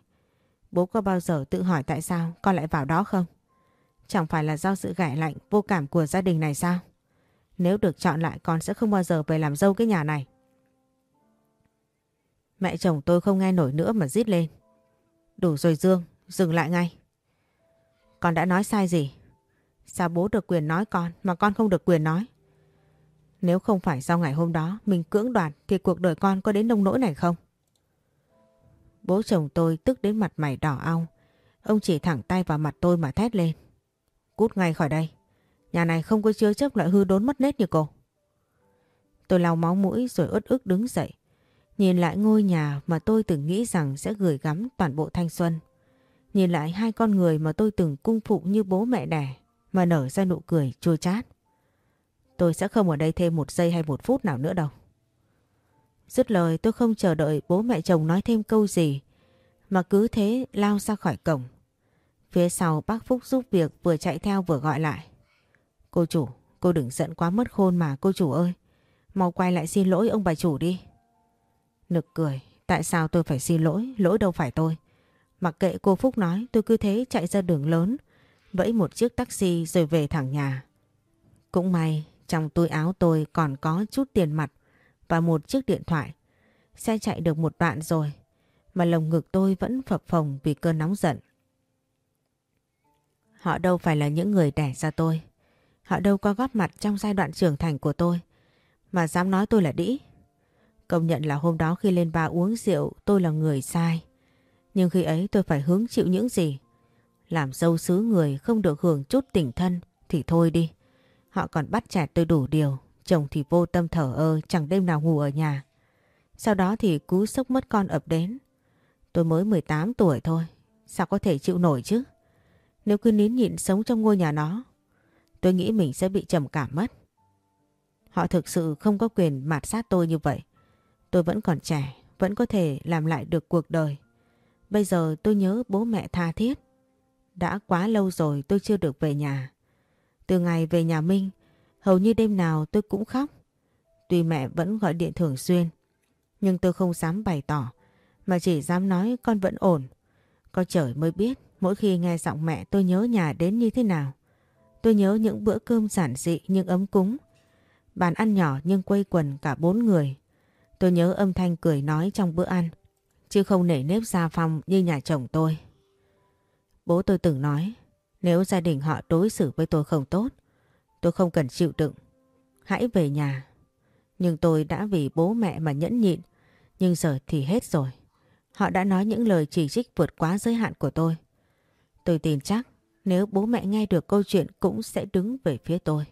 Bố có bao giờ tự hỏi tại sao con lại vào đó không? Chẳng phải là do sự gãi lạnh vô cảm của gia đình này sao? Nếu được chọn lại con sẽ không bao giờ về làm dâu cái nhà này. Mẹ chồng tôi không nghe nổi nữa mà rít lên. Đủ rồi Dương, dừng lại ngay. Con đã nói sai gì? Sao bố được quyền nói con mà con không được quyền nói? Nếu không phải sau ngày hôm đó mình cưỡng đoạt thì cuộc đời con có đến nông nỗi này không? Bố chồng tôi tức đến mặt mày đỏ ao. Ông chỉ thẳng tay vào mặt tôi mà thét lên. Cút ngay khỏi đây. Nhà này không có chứa chấp loại hư đốn mất nết như cô. Tôi lau máu mũi rồi ớt ức đứng dậy. Nhìn lại ngôi nhà mà tôi từng nghĩ rằng sẽ gửi gắm toàn bộ thanh xuân. Nhìn lại hai con người mà tôi từng cung phụng như bố mẹ đẻ mà nở ra nụ cười chua chát. Tôi sẽ không ở đây thêm một giây hay một phút nào nữa đâu. Dứt lời tôi không chờ đợi bố mẹ chồng nói thêm câu gì mà cứ thế lao ra khỏi cổng. Phía sau bác Phúc giúp việc vừa chạy theo vừa gọi lại. Cô chủ, cô đừng giận quá mất khôn mà cô chủ ơi. Mau quay lại xin lỗi ông bà chủ đi. Nực cười, tại sao tôi phải xin lỗi, lỗi đâu phải tôi. Mặc kệ cô Phúc nói tôi cứ thế chạy ra đường lớn, vẫy một chiếc taxi rồi về thẳng nhà. Cũng may trong túi áo tôi còn có chút tiền mặt và một chiếc điện thoại. Xe chạy được một đoạn rồi, mà lồng ngực tôi vẫn phập phồng vì cơn nóng giận. Họ đâu phải là những người đẻ ra tôi. Họ đâu có góp mặt trong giai đoạn trưởng thành của tôi, mà dám nói tôi là đĩ. Công nhận là hôm đó khi lên ba uống rượu, tôi là người sai. Nhưng khi ấy tôi phải hứng chịu những gì? Làm dâu xứ người không được hưởng chút tình thân thì thôi đi. Họ còn bắt chẹt tôi đủ điều. Chồng thì vô tâm thở ơ chẳng đêm nào ngủ ở nhà. Sau đó thì cú sốc mất con ập đến. Tôi mới 18 tuổi thôi. Sao có thể chịu nổi chứ? Nếu cứ nín nhịn sống trong ngôi nhà nó tôi nghĩ mình sẽ bị trầm cảm mất. Họ thực sự không có quyền mạt sát tôi như vậy. Tôi vẫn còn trẻ, vẫn có thể làm lại được cuộc đời. Bây giờ tôi nhớ bố mẹ tha thiết. Đã quá lâu rồi tôi chưa được về nhà. Từ ngày về nhà Minh, hầu như đêm nào tôi cũng khóc. Tuy mẹ vẫn gọi điện thường xuyên, nhưng tôi không dám bày tỏ, mà chỉ dám nói con vẫn ổn. Có trời mới biết mỗi khi nghe giọng mẹ tôi nhớ nhà đến như thế nào. Tôi nhớ những bữa cơm giản dị nhưng ấm cúng. Bàn ăn nhỏ nhưng quây quần cả bốn người. Tôi nhớ âm thanh cười nói trong bữa ăn, chứ không nể nếp gia phong như nhà chồng tôi. Bố tôi từng nói, nếu gia đình họ đối xử với tôi không tốt, tôi không cần chịu đựng. Hãy về nhà. Nhưng tôi đã vì bố mẹ mà nhẫn nhịn, nhưng giờ thì hết rồi. Họ đã nói những lời chỉ trích vượt quá giới hạn của tôi. Tôi tin chắc nếu bố mẹ nghe được câu chuyện cũng sẽ đứng về phía tôi.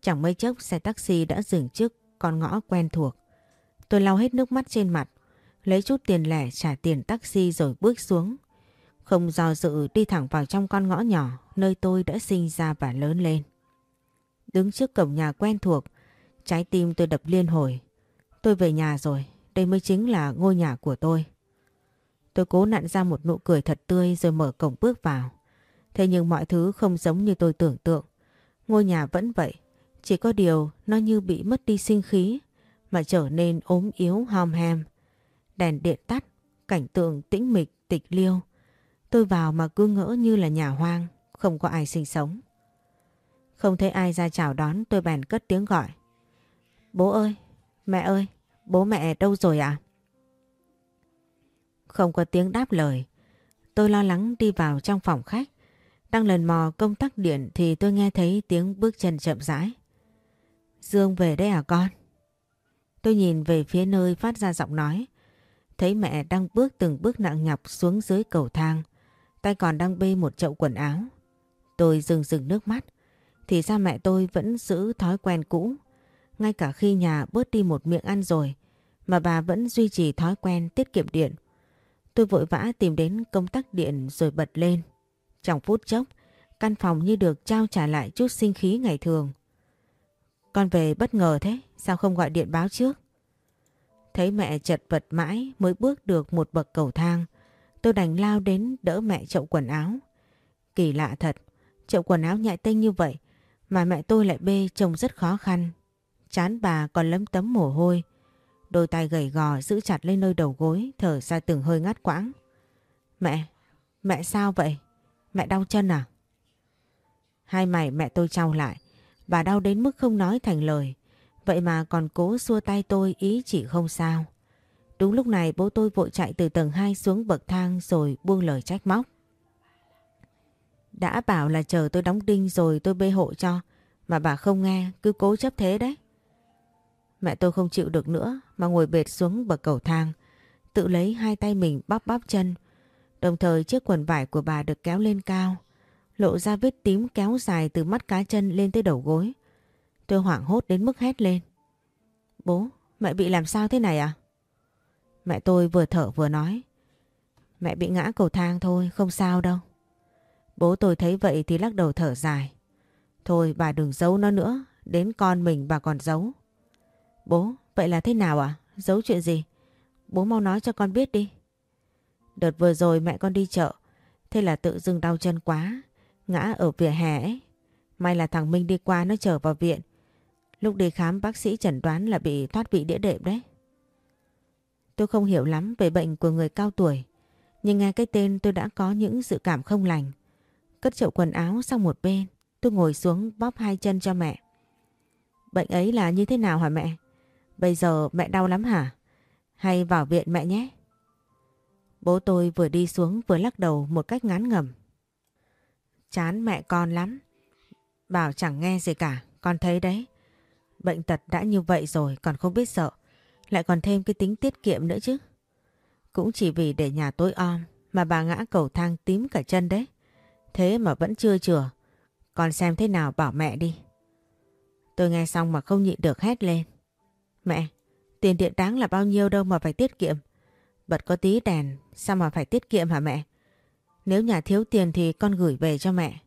Chẳng mấy chốc xe taxi đã dừng trước con ngõ quen thuộc. Tôi lau hết nước mắt trên mặt, lấy chút tiền lẻ trả tiền taxi rồi bước xuống. Không do dự đi thẳng vào trong con ngõ nhỏ nơi tôi đã sinh ra và lớn lên. Đứng trước cổng nhà quen thuộc, trái tim tôi đập liên hồi. Tôi về nhà rồi, đây mới chính là ngôi nhà của tôi. Tôi cố nặn ra một nụ cười thật tươi rồi mở cổng bước vào. Thế nhưng mọi thứ không giống như tôi tưởng tượng. Ngôi nhà vẫn vậy, Chỉ có điều nó như bị mất đi sinh khí mà trở nên ốm yếu hòm hem. Đèn điện tắt, cảnh tượng tĩnh mịch, tịch liêu. Tôi vào mà cứ ngỡ như là nhà hoang, không có ai sinh sống. Không thấy ai ra chào đón tôi bèn cất tiếng gọi. Bố ơi, mẹ ơi, bố mẹ đâu rồi ạ? Không có tiếng đáp lời. Tôi lo lắng đi vào trong phòng khách. Đang lần mò công tắc điện thì tôi nghe thấy tiếng bước chân chậm rãi. Dương về đây à con? Tôi nhìn về phía nơi phát ra giọng nói. Thấy mẹ đang bước từng bước nặng nhọc xuống dưới cầu thang. Tay còn đang bê một chậu quần áo. Tôi dừng dừng nước mắt. Thì ra mẹ tôi vẫn giữ thói quen cũ. Ngay cả khi nhà bớt đi một miệng ăn rồi. Mà bà vẫn duy trì thói quen tiết kiệm điện. Tôi vội vã tìm đến công tắc điện rồi bật lên. Trong phút chốc, căn phòng như được trao trả lại chút sinh khí ngày thường. Con về bất ngờ thế, sao không gọi điện báo trước? Thấy mẹ chật vật mãi mới bước được một bậc cầu thang. Tôi đành lao đến đỡ mẹ chậu quần áo. Kỳ lạ thật, chậu quần áo nhại tinh như vậy mà mẹ tôi lại bê trông rất khó khăn. Chán bà còn lấm tấm mồ hôi. Đôi tay gầy gò giữ chặt lên nơi đầu gối thở ra từng hơi ngắt quãng. Mẹ, mẹ sao vậy? Mẹ đau chân à? Hai mày mẹ tôi trao lại. Bà đau đến mức không nói thành lời. Vậy mà còn cố xua tay tôi ý chỉ không sao. Đúng lúc này bố tôi vội chạy từ tầng 2 xuống bậc thang rồi buông lời trách móc. Đã bảo là chờ tôi đóng đinh rồi tôi bê hộ cho. Mà bà không nghe, cứ cố chấp thế đấy. Mẹ tôi không chịu được nữa mà ngồi bệt xuống bậc cầu thang. Tự lấy hai tay mình bóp bóp chân. Đồng thời chiếc quần vải của bà được kéo lên cao. Lộ ra vết tím kéo dài từ mắt cá chân lên tới đầu gối. Tôi hoảng hốt đến mức hét lên. Bố, mẹ bị làm sao thế này à? Mẹ tôi vừa thở vừa nói. Mẹ bị ngã cầu thang thôi, không sao đâu. Bố tôi thấy vậy thì lắc đầu thở dài. Thôi bà đừng giấu nó nữa, đến con mình bà còn giấu. Bố, vậy là thế nào à? Giấu chuyện gì? Bố mau nói cho con biết đi. Đợt vừa rồi mẹ con đi chợ, thế là tự dưng đau chân quá, ngã ở vỉa hè ấy. May là thằng Minh đi qua nó chở vào viện. Lúc đi khám bác sĩ chẩn đoán là bị thoát vị đĩa đệm đấy. Tôi không hiểu lắm về bệnh của người cao tuổi, nhưng nghe cái tên tôi đã có những dự cảm không lành. Cất chậu quần áo sang một bên, tôi ngồi xuống bóp hai chân cho mẹ. Bệnh ấy là như thế nào hả mẹ? Bây giờ mẹ đau lắm hả? Hay vào viện mẹ nhé? Bố tôi vừa đi xuống vừa lắc đầu một cách ngán ngẩm. Chán mẹ con lắm. Bảo chẳng nghe gì cả, con thấy đấy. Bệnh tật đã như vậy rồi còn không biết sợ. Lại còn thêm cái tính tiết kiệm nữa chứ. Cũng chỉ vì để nhà tối om mà bà ngã cầu thang tím cả chân đấy. Thế mà vẫn chưa chừa. Con xem thế nào bảo mẹ đi. Tôi nghe xong mà không nhịn được hét lên. Mẹ, tiền điện đáng là bao nhiêu đâu mà phải tiết kiệm. Bật có tí đèn, sao mà phải tiết kiệm hả mẹ? Nếu nhà thiếu tiền thì con gửi về cho mẹ.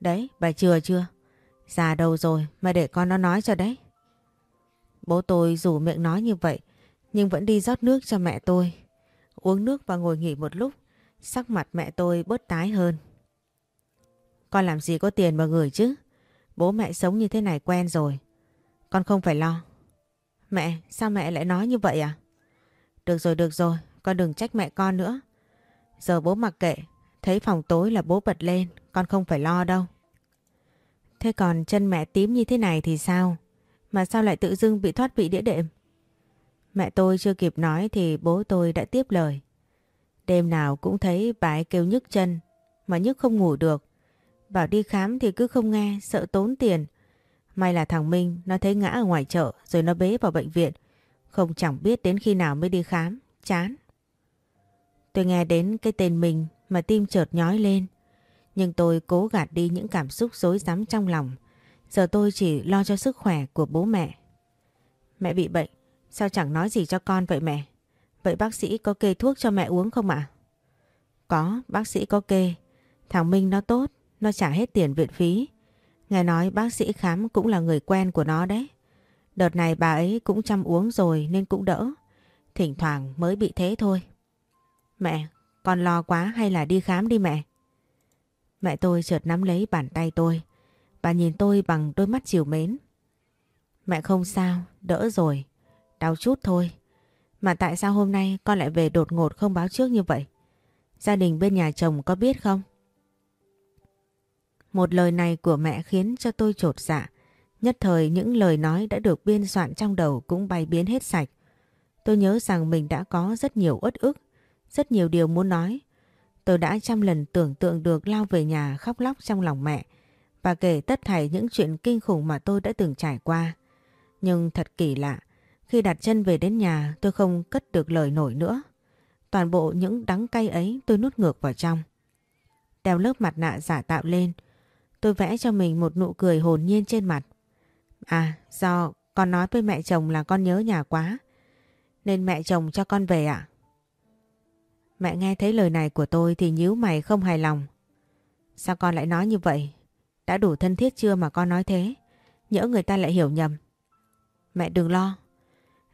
Đấy, bà chừa chưa? Già đâu rồi mà để con nó nói cho đấy. Bố tôi dù miệng nói như vậy nhưng vẫn đi rót nước cho mẹ tôi. Uống nước và ngồi nghỉ một lúc, sắc mặt mẹ tôi bớt tái hơn. Con làm gì có tiền mà gửi chứ? Bố mẹ sống như thế này quen rồi. Con không phải lo. Mẹ, sao mẹ lại nói như vậy à? Được rồi, được rồi, con đừng trách mẹ con nữa. Giờ bố mặc kệ, thấy phòng tối là bố bật lên, con không phải lo đâu. Thế còn chân mẹ tím như thế này thì sao? Mà sao lại tự dưng bị thoát vị đĩa đệm? Mẹ tôi chưa kịp nói thì bố tôi đã tiếp lời. Đêm nào cũng thấy bà ấy kêu nhức chân, mà nhức không ngủ được. Bảo đi khám thì cứ không nghe, sợ tốn tiền. May là thằng Minh nó thấy ngã ở ngoài chợ rồi nó bế vào bệnh viện. Không chẳng biết đến khi nào mới đi khám, chán. Tôi nghe đến cái tên mình mà tim chợt nhói lên. Nhưng tôi cố gạt đi những cảm xúc rối rắm trong lòng. Giờ tôi chỉ lo cho sức khỏe của bố mẹ. Mẹ bị bệnh, sao chẳng nói gì cho con vậy mẹ? Vậy bác sĩ có kê thuốc cho mẹ uống không ạ? Có, bác sĩ có kê. Thằng Minh nó tốt, nó trả hết tiền viện phí. Nghe nói bác sĩ khám cũng là người quen của nó đấy. Đợt này bà ấy cũng chăm uống rồi nên cũng đỡ. Thỉnh thoảng mới bị thế thôi. Mẹ, con lo quá hay là đi khám đi mẹ? Mẹ tôi chợt nắm lấy bàn tay tôi. Bà nhìn tôi bằng đôi mắt chiều mến. Mẹ không sao, đỡ rồi. Đau chút thôi. Mà tại sao hôm nay con lại về đột ngột không báo trước như vậy? Gia đình bên nhà chồng có biết không? Một lời này của mẹ khiến cho tôi trột dạ. Nhất thời những lời nói đã được biên soạn trong đầu cũng bay biến hết sạch. Tôi nhớ rằng mình đã có rất nhiều uất ức, rất nhiều điều muốn nói. Tôi đã trăm lần tưởng tượng được lao về nhà khóc lóc trong lòng mẹ và kể tất thảy những chuyện kinh khủng mà tôi đã từng trải qua. Nhưng thật kỳ lạ, khi đặt chân về đến nhà tôi không cất được lời nổi nữa. Toàn bộ những đắng cay ấy tôi nuốt ngược vào trong. Đeo lớp mặt nạ giả tạo lên, tôi vẽ cho mình một nụ cười hồn nhiên trên mặt. À, do con nói với mẹ chồng là con nhớ nhà quá, nên mẹ chồng cho con về ạ. Mẹ nghe thấy lời này của tôi thì nhíu mày không hài lòng. Sao con lại nói như vậy? Đã đủ thân thiết chưa mà con nói thế? Nhỡ người ta lại hiểu nhầm. Mẹ đừng lo.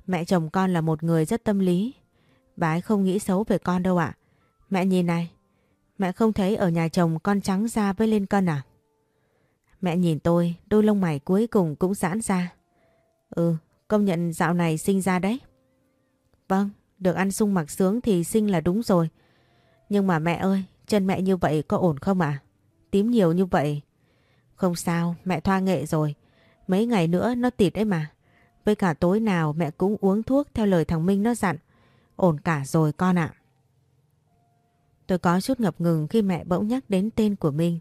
Mẹ chồng con là một người rất tâm lý. Bà ấy không nghĩ xấu về con đâu ạ. Mẹ nhìn này. Mẹ không thấy ở nhà chồng con trắng da với lên cân à? Mẹ nhìn tôi, đôi lông mày cuối cùng cũng giãn ra. Ừ, công nhận dạo này sinh ra đấy. Vâng, được ăn sung mặc sướng thì sinh là đúng rồi. Nhưng mà mẹ ơi, chân mẹ như vậy có ổn không ạ? À? Tím nhiều như vậy. Không sao, mẹ thoa nghệ rồi. Mấy ngày nữa nó tịt đấy mà. Với cả tối nào mẹ cũng uống thuốc theo lời thằng Minh nó dặn. Ổn cả rồi con ạ. Tôi có chút ngập ngừng khi mẹ bỗng nhắc đến tên của Minh.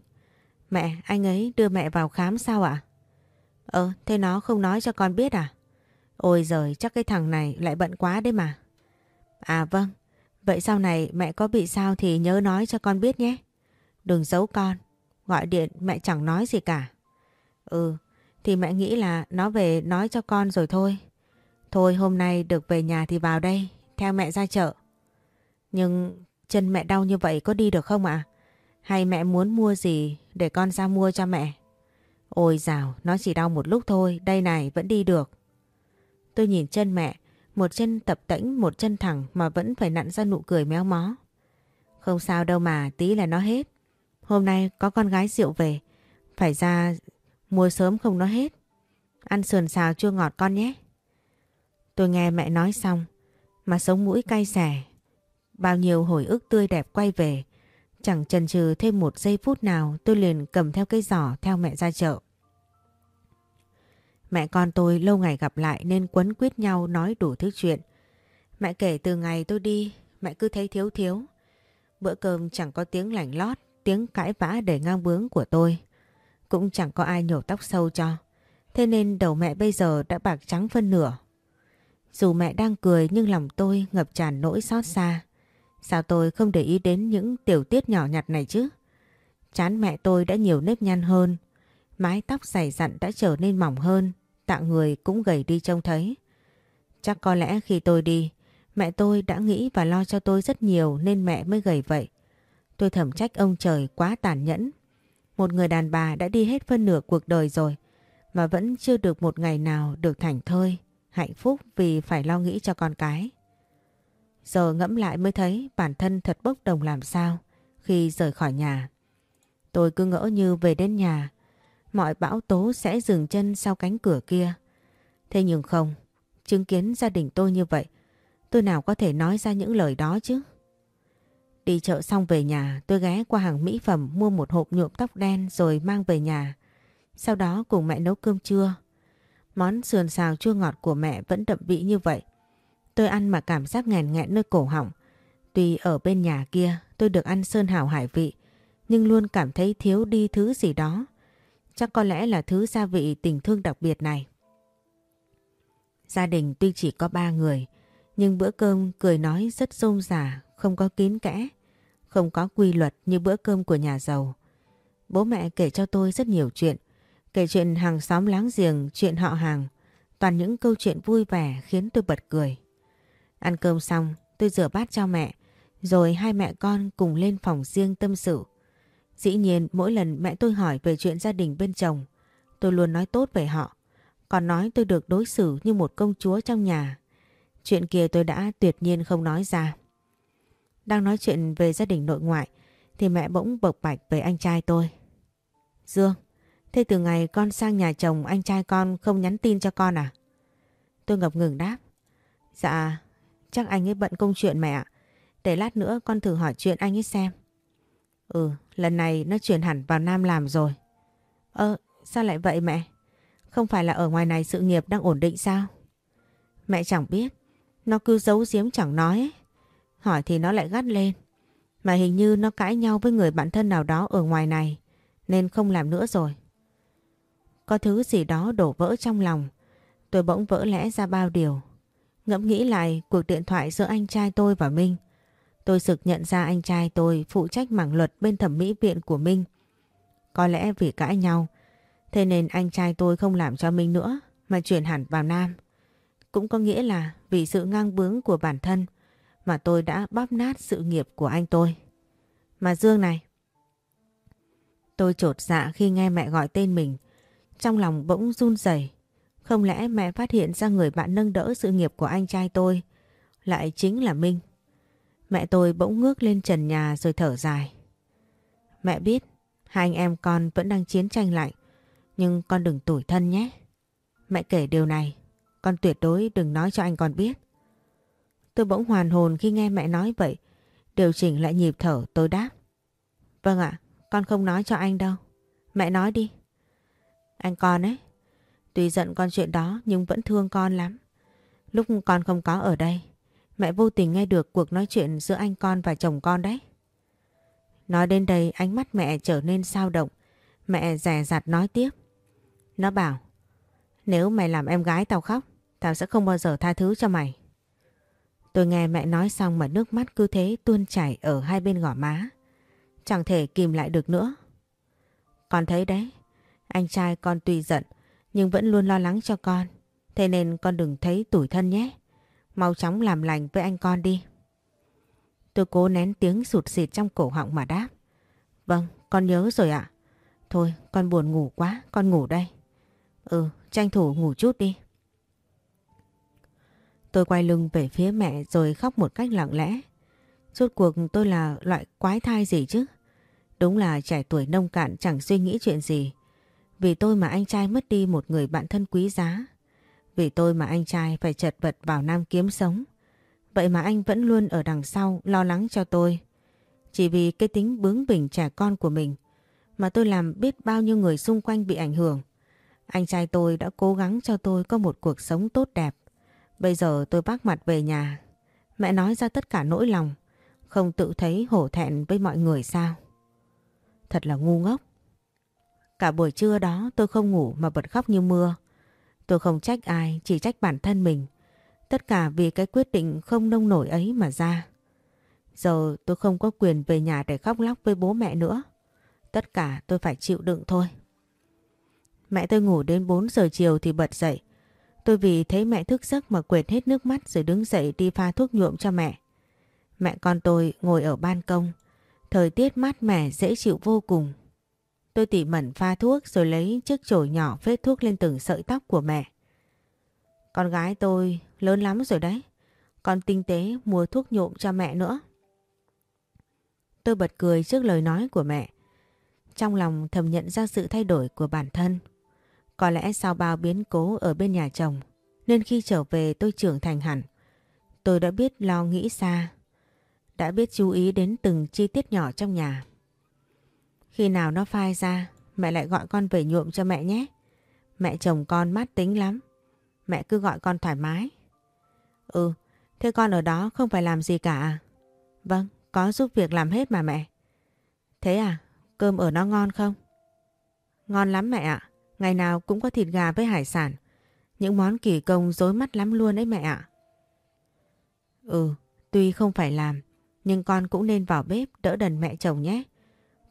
Mẹ, anh ấy đưa mẹ vào khám sao ạ? Ờ, thế nó không nói cho con biết à? Ôi giời, chắc cái thằng này lại bận quá đấy mà. À vâng, vậy sau này mẹ có bị sao thì nhớ nói cho con biết nhé. Đừng giấu con, gọi điện mẹ chẳng nói gì cả. Ừ, thì mẹ nghĩ là nó về nói cho con rồi thôi. Thôi hôm nay được về nhà thì vào đây, theo mẹ ra chợ. Nhưng chân mẹ đau như vậy có đi được không ạ? Hay mẹ muốn mua gì để con ra mua cho mẹ? Ôi dào, nó chỉ đau một lúc thôi, đây này vẫn đi được. Tôi nhìn chân mẹ, một chân tập tễnh, một chân thẳng mà vẫn phải nặn ra nụ cười méo mó. Không sao đâu mà, tí là nó hết. Hôm nay có con gái rượu về, phải ra mua sớm không nó hết. Ăn sườn xào chua ngọt con nhé. Tôi nghe mẹ nói xong, mà sống mũi cay xẻ. Bao nhiêu hồi ức tươi đẹp quay về, chẳng chần chừ thêm một giây phút nào tôi liền cầm theo cây giỏ theo mẹ ra chợ. Mẹ con tôi lâu ngày gặp lại nên quấn quýt nhau nói đủ thứ chuyện. Mẹ kể từ ngày tôi đi, mẹ cứ thấy thiếu thiếu. Bữa cơm chẳng có tiếng lảnh lót, tiếng cãi vã để ngang bướng của tôi. Cũng chẳng có ai nhổ tóc sâu cho. Thế nên đầu mẹ bây giờ đã bạc trắng phân nửa. Dù mẹ đang cười nhưng lòng tôi ngập tràn nỗi xót xa. Sao tôi không để ý đến những tiểu tiết nhỏ nhặt này chứ? Chán mẹ tôi đã nhiều nếp nhăn hơn. Mái tóc dày dặn đã trở nên mỏng hơn tạng người cũng gầy đi trông thấy. Chắc có lẽ khi tôi đi, mẹ tôi đã nghĩ và lo cho tôi rất nhiều nên mẹ mới gầy vậy. Tôi thầm trách ông trời quá tàn nhẫn. Một người đàn bà đã đi hết phân nửa cuộc đời rồi mà vẫn chưa được một ngày nào được thảnh thơi, hạnh phúc vì phải lo nghĩ cho con cái. Giờ ngẫm lại mới thấy bản thân thật bốc đồng làm sao khi rời khỏi nhà. Tôi cứ ngỡ như về đến nhà mọi bão tố sẽ dừng chân sau cánh cửa kia. Thế nhưng không, chứng kiến gia đình tôi như vậy, tôi nào có thể nói ra những lời đó chứ. Đi chợ xong về nhà, tôi ghé qua hàng mỹ phẩm mua một hộp nhuộm tóc đen rồi mang về nhà. Sau đó cùng mẹ nấu cơm trưa. Món sườn xào chua ngọt của mẹ vẫn đậm vị như vậy. Tôi ăn mà cảm giác nghèn nghẹn nơi cổ họng. Tuy ở bên nhà kia tôi được ăn sơn hào hải vị, nhưng luôn cảm thấy thiếu đi thứ gì đó. Chắc có lẽ là thứ gia vị tình thương đặc biệt này. Gia đình tuy chỉ có ba người, nhưng bữa cơm cười nói rất rôm rả, không có kín kẽ, không có quy luật như bữa cơm của nhà giàu. Bố mẹ kể cho tôi rất nhiều chuyện, kể chuyện hàng xóm láng giềng, chuyện họ hàng, toàn những câu chuyện vui vẻ khiến tôi bật cười. Ăn cơm xong, tôi rửa bát cho mẹ, rồi hai mẹ con cùng lên phòng riêng tâm sự. Dĩ nhiên mỗi lần mẹ tôi hỏi về chuyện gia đình bên chồng, tôi luôn nói tốt về họ. Còn nói tôi được đối xử như một công chúa trong nhà. Chuyện kia tôi đã tuyệt nhiên không nói ra. Đang nói chuyện về gia đình nội ngoại thì mẹ bỗng bộc bạch về anh trai tôi. Dương, Thế từ ngày con sang nhà chồng anh trai con không nhắn tin cho con à? Tôi ngập ngừng đáp. Dạ, chắc anh ấy bận công chuyện mẹ ạ. Để lát nữa con thử hỏi chuyện anh ấy xem. Ừ, lần này nó chuyển hẳn vào Nam làm rồi. Ơ, sao lại vậy mẹ? Không phải là ở ngoài này sự nghiệp đang ổn định sao? Mẹ chẳng biết. Nó cứ giấu giếm chẳng nói ấy. Hỏi thì nó lại gắt lên. Mà hình như nó cãi nhau với người bạn thân nào đó ở ngoài này. Nên không làm nữa rồi. Có thứ gì đó đổ vỡ trong lòng. Tôi bỗng vỡ lẽ ra bao điều. Ngẫm nghĩ lại cuộc điện thoại giữa anh trai tôi và Minh. Tôi sực nhận ra anh trai tôi phụ trách mảng luật bên thẩm mỹ viện của Minh. Có lẽ vì cãi nhau, thế nên anh trai tôi không làm cho Minh nữa mà chuyển hẳn vào Nam. Cũng có nghĩa là vì sự ngang bướng của bản thân mà tôi đã bóp nát sự nghiệp của anh tôi. Mà Dương này. Tôi trột dạ khi nghe mẹ gọi tên mình. Trong lòng bỗng run rẩy. Không lẽ mẹ phát hiện ra người bạn nâng đỡ sự nghiệp của anh trai tôi lại chính là Minh. Mẹ tôi bỗng ngước lên trần nhà rồi thở dài. Mẹ biết hai anh em con vẫn đang chiến tranh lạnh nhưng con đừng tủi thân nhé. Mẹ kể điều này con tuyệt đối đừng nói cho anh con biết. Tôi bỗng hoàn hồn khi nghe mẹ nói vậy. Điều chỉnh lại nhịp thở tôi đáp. Vâng ạ, con không nói cho anh đâu. Mẹ nói đi. Anh con ấy, tuy giận con chuyện đó nhưng vẫn thương con lắm. Lúc con không có ở đây, mẹ vô tình nghe được cuộc nói chuyện giữa anh con và chồng con đấy. Nói đến đây ánh mắt mẹ trở nên sao động. Mẹ rè rặt nói tiếp. Nó bảo, nếu mày làm em gái tao khóc, tao sẽ không bao giờ tha thứ cho mày. Tôi nghe mẹ nói xong mà nước mắt cứ thế tuôn chảy ở hai bên gò má. Chẳng thể kìm lại được nữa. Con thấy đấy, anh trai con tùy giận nhưng vẫn luôn lo lắng cho con. Thế nên con đừng thấy tủi thân nhé. Mau chóng làm lành với anh con đi. Tôi cố nén tiếng sụt xịt trong cổ họng mà đáp. Vâng, con nhớ rồi ạ. Thôi, con buồn ngủ quá, con ngủ đây. Ừ, tranh thủ ngủ chút đi. Tôi quay lưng về phía mẹ rồi khóc một cách lặng lẽ. Rốt cuộc tôi là loại quái thai gì chứ? Đúng là trẻ tuổi nông cạn chẳng suy nghĩ chuyện gì. Vì tôi mà anh trai mất đi một người bạn thân quý giá. Vì tôi mà anh trai phải chật vật vào Nam kiếm sống. Vậy mà anh vẫn luôn ở đằng sau, lo lắng cho tôi. Chỉ vì cái tính bướng bỉnh trẻ con của mình mà tôi làm biết bao nhiêu người xung quanh bị ảnh hưởng. Anh trai tôi đã cố gắng cho tôi có một cuộc sống tốt đẹp. Bây giờ tôi bác mặt về nhà. Mẹ nói ra tất cả nỗi lòng. Không tự thấy hổ thẹn với mọi người sao? Thật là ngu ngốc. Cả buổi trưa đó tôi không ngủ mà bật khóc như mưa. Tôi không trách ai, chỉ trách bản thân mình. Tất cả vì cái quyết định không nông nổi ấy mà ra. Giờ tôi không có quyền về nhà để khóc lóc với bố mẹ nữa. Tất cả tôi phải chịu đựng thôi. Mẹ tôi ngủ đến 4 giờ chiều thì bật dậy. Tôi vì thấy mẹ thức giấc mà quệt hết nước mắt rồi đứng dậy đi pha thuốc nhuộm cho mẹ. Mẹ con tôi ngồi ở ban công. Thời tiết mát mẻ dễ chịu vô cùng. Tôi tỉ mẩn pha thuốc rồi lấy chiếc chổi nhỏ phết thuốc lên từng sợi tóc của mẹ. Con gái tôi lớn lắm rồi đấy. Con tinh tế mua thuốc nhuộm cho mẹ nữa. Tôi bật cười trước lời nói của mẹ. Trong lòng thầm nhận ra sự thay đổi của bản thân. Có lẽ sau bao biến cố ở bên nhà chồng nên khi trở về tôi trưởng thành hẳn. Tôi đã biết lo nghĩ xa, đã biết chú ý đến từng chi tiết nhỏ trong nhà. Khi nào nó phai ra, mẹ lại gọi con về nhuộm cho mẹ nhé. Mẹ chồng con mát tính lắm, mẹ cứ gọi con thoải mái. Ừ, thế con ở đó không phải làm gì cả à? Vâng, có giúp việc làm hết mà mẹ. Thế à, cơm ở nó ngon không? Ngon lắm mẹ ạ. Ngày nào cũng có thịt gà với hải sản. Những món kỳ công dối mắt lắm luôn đấy mẹ ạ. Ừ, tuy không phải làm, nhưng con cũng nên vào bếp đỡ đần mẹ chồng nhé.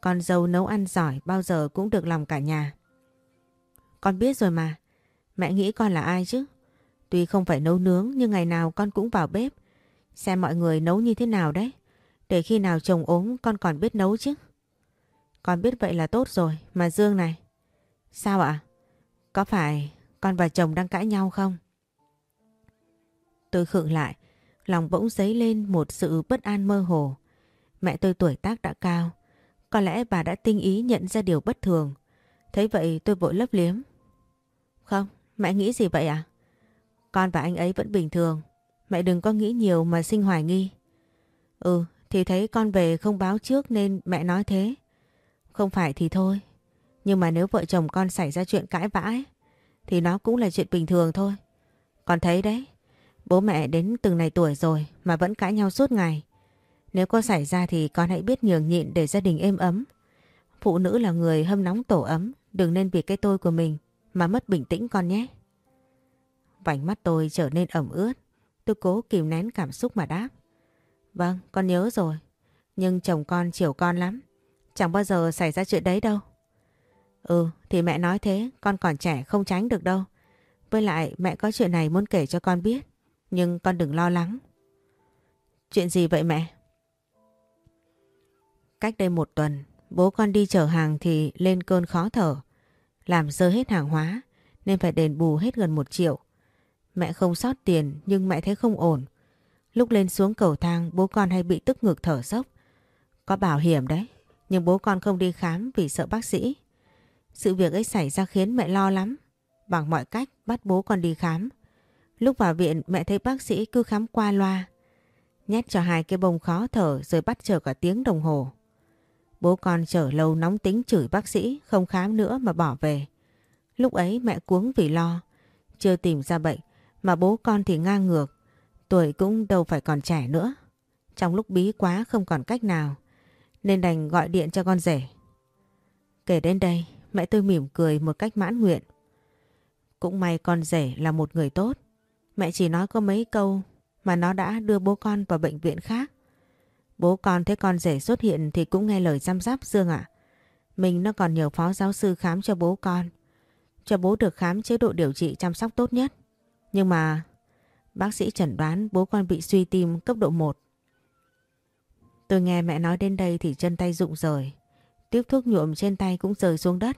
Con dâu nấu ăn giỏi bao giờ cũng được lòng cả nhà. Con biết rồi mà, mẹ nghĩ con là ai chứ? Tuy không phải nấu nướng nhưng ngày nào con cũng vào bếp. Xem mọi người nấu như thế nào đấy. Để khi nào chồng ốm con còn biết nấu chứ. Con biết vậy là tốt rồi. Mà Dương này, Sao ạ? Có phải con và chồng đang cãi nhau không? Tôi khựng lại, lòng bỗng dấy lên một sự bất an mơ hồ. Mẹ tôi tuổi tác đã cao, có lẽ bà đã tinh ý nhận ra điều bất thường. Thấy vậy tôi vội lấp liếm. Không, mẹ nghĩ gì vậy à? Con và anh ấy vẫn bình thường. Mẹ đừng có nghĩ nhiều mà sinh hoài nghi. Ừ, thì thấy con về không báo trước nên mẹ nói thế. Không phải thì thôi. Nhưng mà nếu vợ chồng con xảy ra chuyện cãi vã ấy, thì nó cũng là chuyện bình thường thôi. Con thấy đấy, bố mẹ đến từng này tuổi rồi mà vẫn cãi nhau suốt ngày. Nếu có xảy ra thì con hãy biết nhường nhịn để gia đình êm ấm. Phụ nữ là người hâm nóng tổ ấm, đừng nên vì cái tôi của mình mà mất bình tĩnh con nhé. Vành mắt tôi trở nên ẩm ướt, tôi cố kìm nén cảm xúc mà đáp. Vâng, con nhớ rồi, nhưng chồng con chiều con lắm, chẳng bao giờ xảy ra chuyện đấy đâu. Ừ, thì mẹ nói thế, con còn trẻ không tránh được đâu. Với lại mẹ có chuyện này muốn kể cho con biết, nhưng con đừng lo lắng. Chuyện gì vậy mẹ? Cách đây một tuần, bố con đi chở hàng thì lên cơn khó thở. Làm rơi hết hàng hóa nên phải đền bù hết gần một triệu. Mẹ không sót tiền nhưng mẹ thấy không ổn. Lúc lên xuống cầu thang bố con hay bị tức ngực thở dốc. Có bảo hiểm đấy, nhưng bố con không đi khám vì sợ bác sĩ. Sự việc ấy xảy ra khiến mẹ lo lắm. Bằng mọi cách bắt bố con đi khám. Lúc vào viện mẹ thấy bác sĩ cứ khám qua loa. Nhét cho hai cái bông khó thở rồi bắt chờ cả tiếng đồng hồ. Bố con chở lâu nóng tính chửi bác sĩ, không khám nữa mà bỏ về. Lúc ấy mẹ cuống vì lo. Chưa tìm ra bệnh, mà bố con thì ngang ngược. Tuổi cũng đâu phải còn trẻ nữa. Trong lúc bí quá không còn cách nào. Nên đành gọi điện cho con rể. Kể đến đây, mẹ tôi mỉm cười một cách mãn nguyện. Cũng may con rể là một người tốt. Mẹ chỉ nói có mấy câu mà nó đã đưa bố con vào bệnh viện khác. Bố con thấy con rể xuất hiện thì cũng nghe lời chăm sóc Dương ạ. Mình nó còn nhờ phó giáo sư khám cho bố con. Cho bố được khám chế độ điều trị chăm sóc tốt nhất. Nhưng mà bác sĩ chẩn đoán bố con bị suy tim cấp độ 1. Tôi nghe mẹ nói đến đây thì chân tay rụng rời. Tiếp thuốc nhuộm trên tay cũng rơi xuống đất.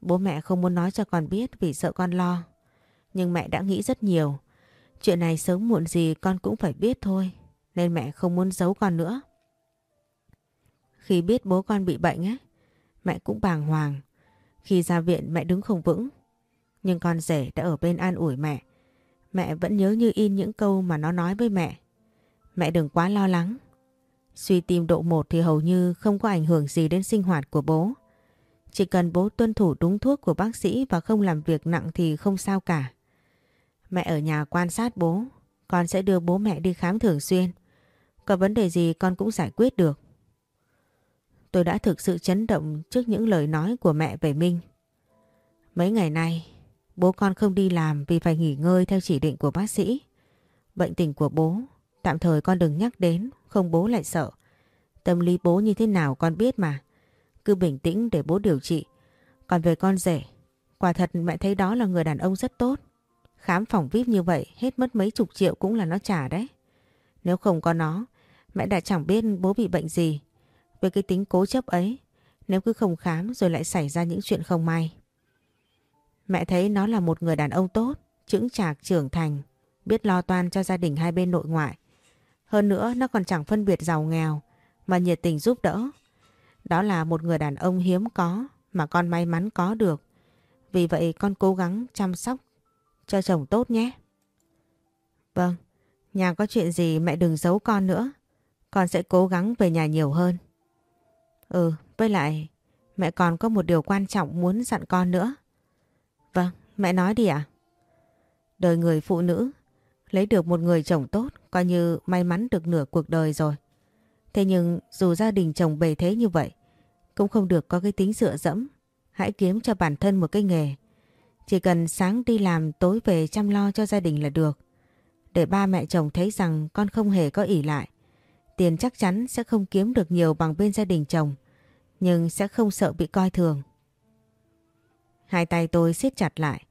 Bố mẹ không muốn nói cho con biết vì sợ con lo. Nhưng mẹ đã nghĩ rất nhiều. Chuyện này sớm muộn gì con cũng phải biết thôi. Nên mẹ không muốn giấu con nữa. Khi biết bố con bị bệnh ấy, mẹ cũng bàng hoàng. Khi ra viện mẹ đứng không vững. Nhưng con rể đã ở bên an ủi mẹ. Mẹ vẫn nhớ như in những câu mà nó nói với mẹ. Mẹ đừng quá lo lắng. Suy tim độ 1 thì hầu như không có ảnh hưởng gì đến sinh hoạt của bố. Chỉ cần bố tuân thủ đúng thuốc của bác sĩ và không làm việc nặng thì không sao cả. Mẹ ở nhà quan sát bố, con sẽ đưa bố mẹ đi khám thường xuyên. Có vấn đề gì con cũng giải quyết được. Tôi đã thực sự chấn động trước những lời nói của mẹ về Minh. Mấy ngày nay, bố con không đi làm vì phải nghỉ ngơi theo chỉ định của bác sĩ. Bệnh tình của bố, tạm thời con đừng nhắc đến, không bố lại sợ. Tâm lý bố như thế nào con biết mà. Cứ bình tĩnh để bố điều trị. Còn về con rể, quả thật mẹ thấy đó là người đàn ông rất tốt. Khám phòng VIP như vậy hết mất mấy chục triệu cũng là nó trả đấy. Nếu không có nó, mẹ đã chẳng biết bố bị bệnh gì. Với cái tính cố chấp ấy, nếu cứ không khám rồi lại xảy ra những chuyện không may. Mẹ thấy nó là một người đàn ông tốt, chững chạc trưởng thành, biết lo toan cho gia đình hai bên nội ngoại. Hơn nữa nó còn chẳng phân biệt giàu nghèo mà nhiệt tình giúp đỡ. Đó là một người đàn ông hiếm có mà con may mắn có được. Vì vậy con cố gắng chăm sóc cho chồng tốt nhé. Vâng, nhà có chuyện gì mẹ đừng giấu con nữa. Con sẽ cố gắng về nhà nhiều hơn. Ừ, với lại mẹ còn có một điều quan trọng muốn dặn con nữa. Vâng, mẹ nói đi ạ. Đời người phụ nữ lấy được một người chồng tốt coi như may mắn được nửa cuộc đời rồi. Thế nhưng dù gia đình chồng bề thế như vậy cũng không được có cái tính dựa dẫm. Hãy kiếm cho bản thân một cái nghề. Chỉ cần sáng đi làm tối về chăm lo cho gia đình là được. Để ba mẹ chồng thấy rằng con không hề có ỷ lại. Tiền chắc chắn sẽ không kiếm được nhiều bằng bên gia đình chồng. Nhưng sẽ không sợ bị coi thường. Hai tay tôi siết chặt lại.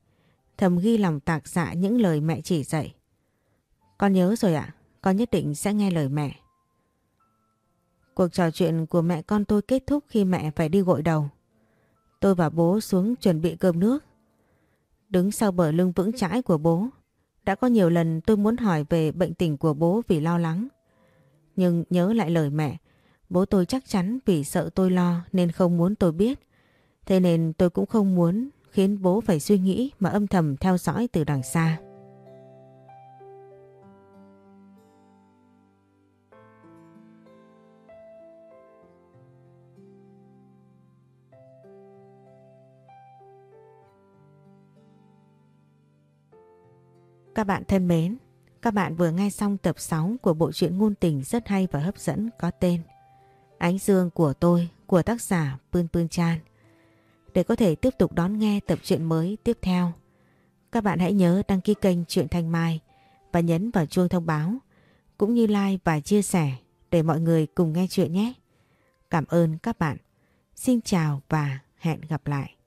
Thầm ghi lòng tạc dạ những lời mẹ chỉ dạy. Con nhớ rồi ạ. Con nhất định sẽ nghe lời mẹ. Cuộc trò chuyện của mẹ con tôi kết thúc khi mẹ phải đi gội đầu. Tôi và bố xuống chuẩn bị cơm nước. Đứng sau bờ lưng vững chãi của bố. Đã có nhiều lần tôi muốn hỏi về bệnh tình của bố vì lo lắng. Nhưng nhớ lại lời mẹ, bố tôi chắc chắn vì sợ tôi lo nên không muốn tôi biết. Thế nên tôi cũng không muốn khiến bố phải suy nghĩ mà âm thầm theo dõi từ đằng xa. Các bạn thân mến, các bạn vừa nghe xong tập 6 của bộ truyện ngôn tình rất hay và hấp dẫn có tên Ánh Dương của tôi của tác giả Pươn Pươn Chan. Để có thể tiếp tục đón nghe tập truyện mới tiếp theo, các bạn hãy nhớ đăng ký kênh Truyện Thanh Mai và nhấn vào chuông thông báo cũng như like và chia sẻ để mọi người cùng nghe chuyện nhé. Cảm ơn các bạn. Xin chào và hẹn gặp lại.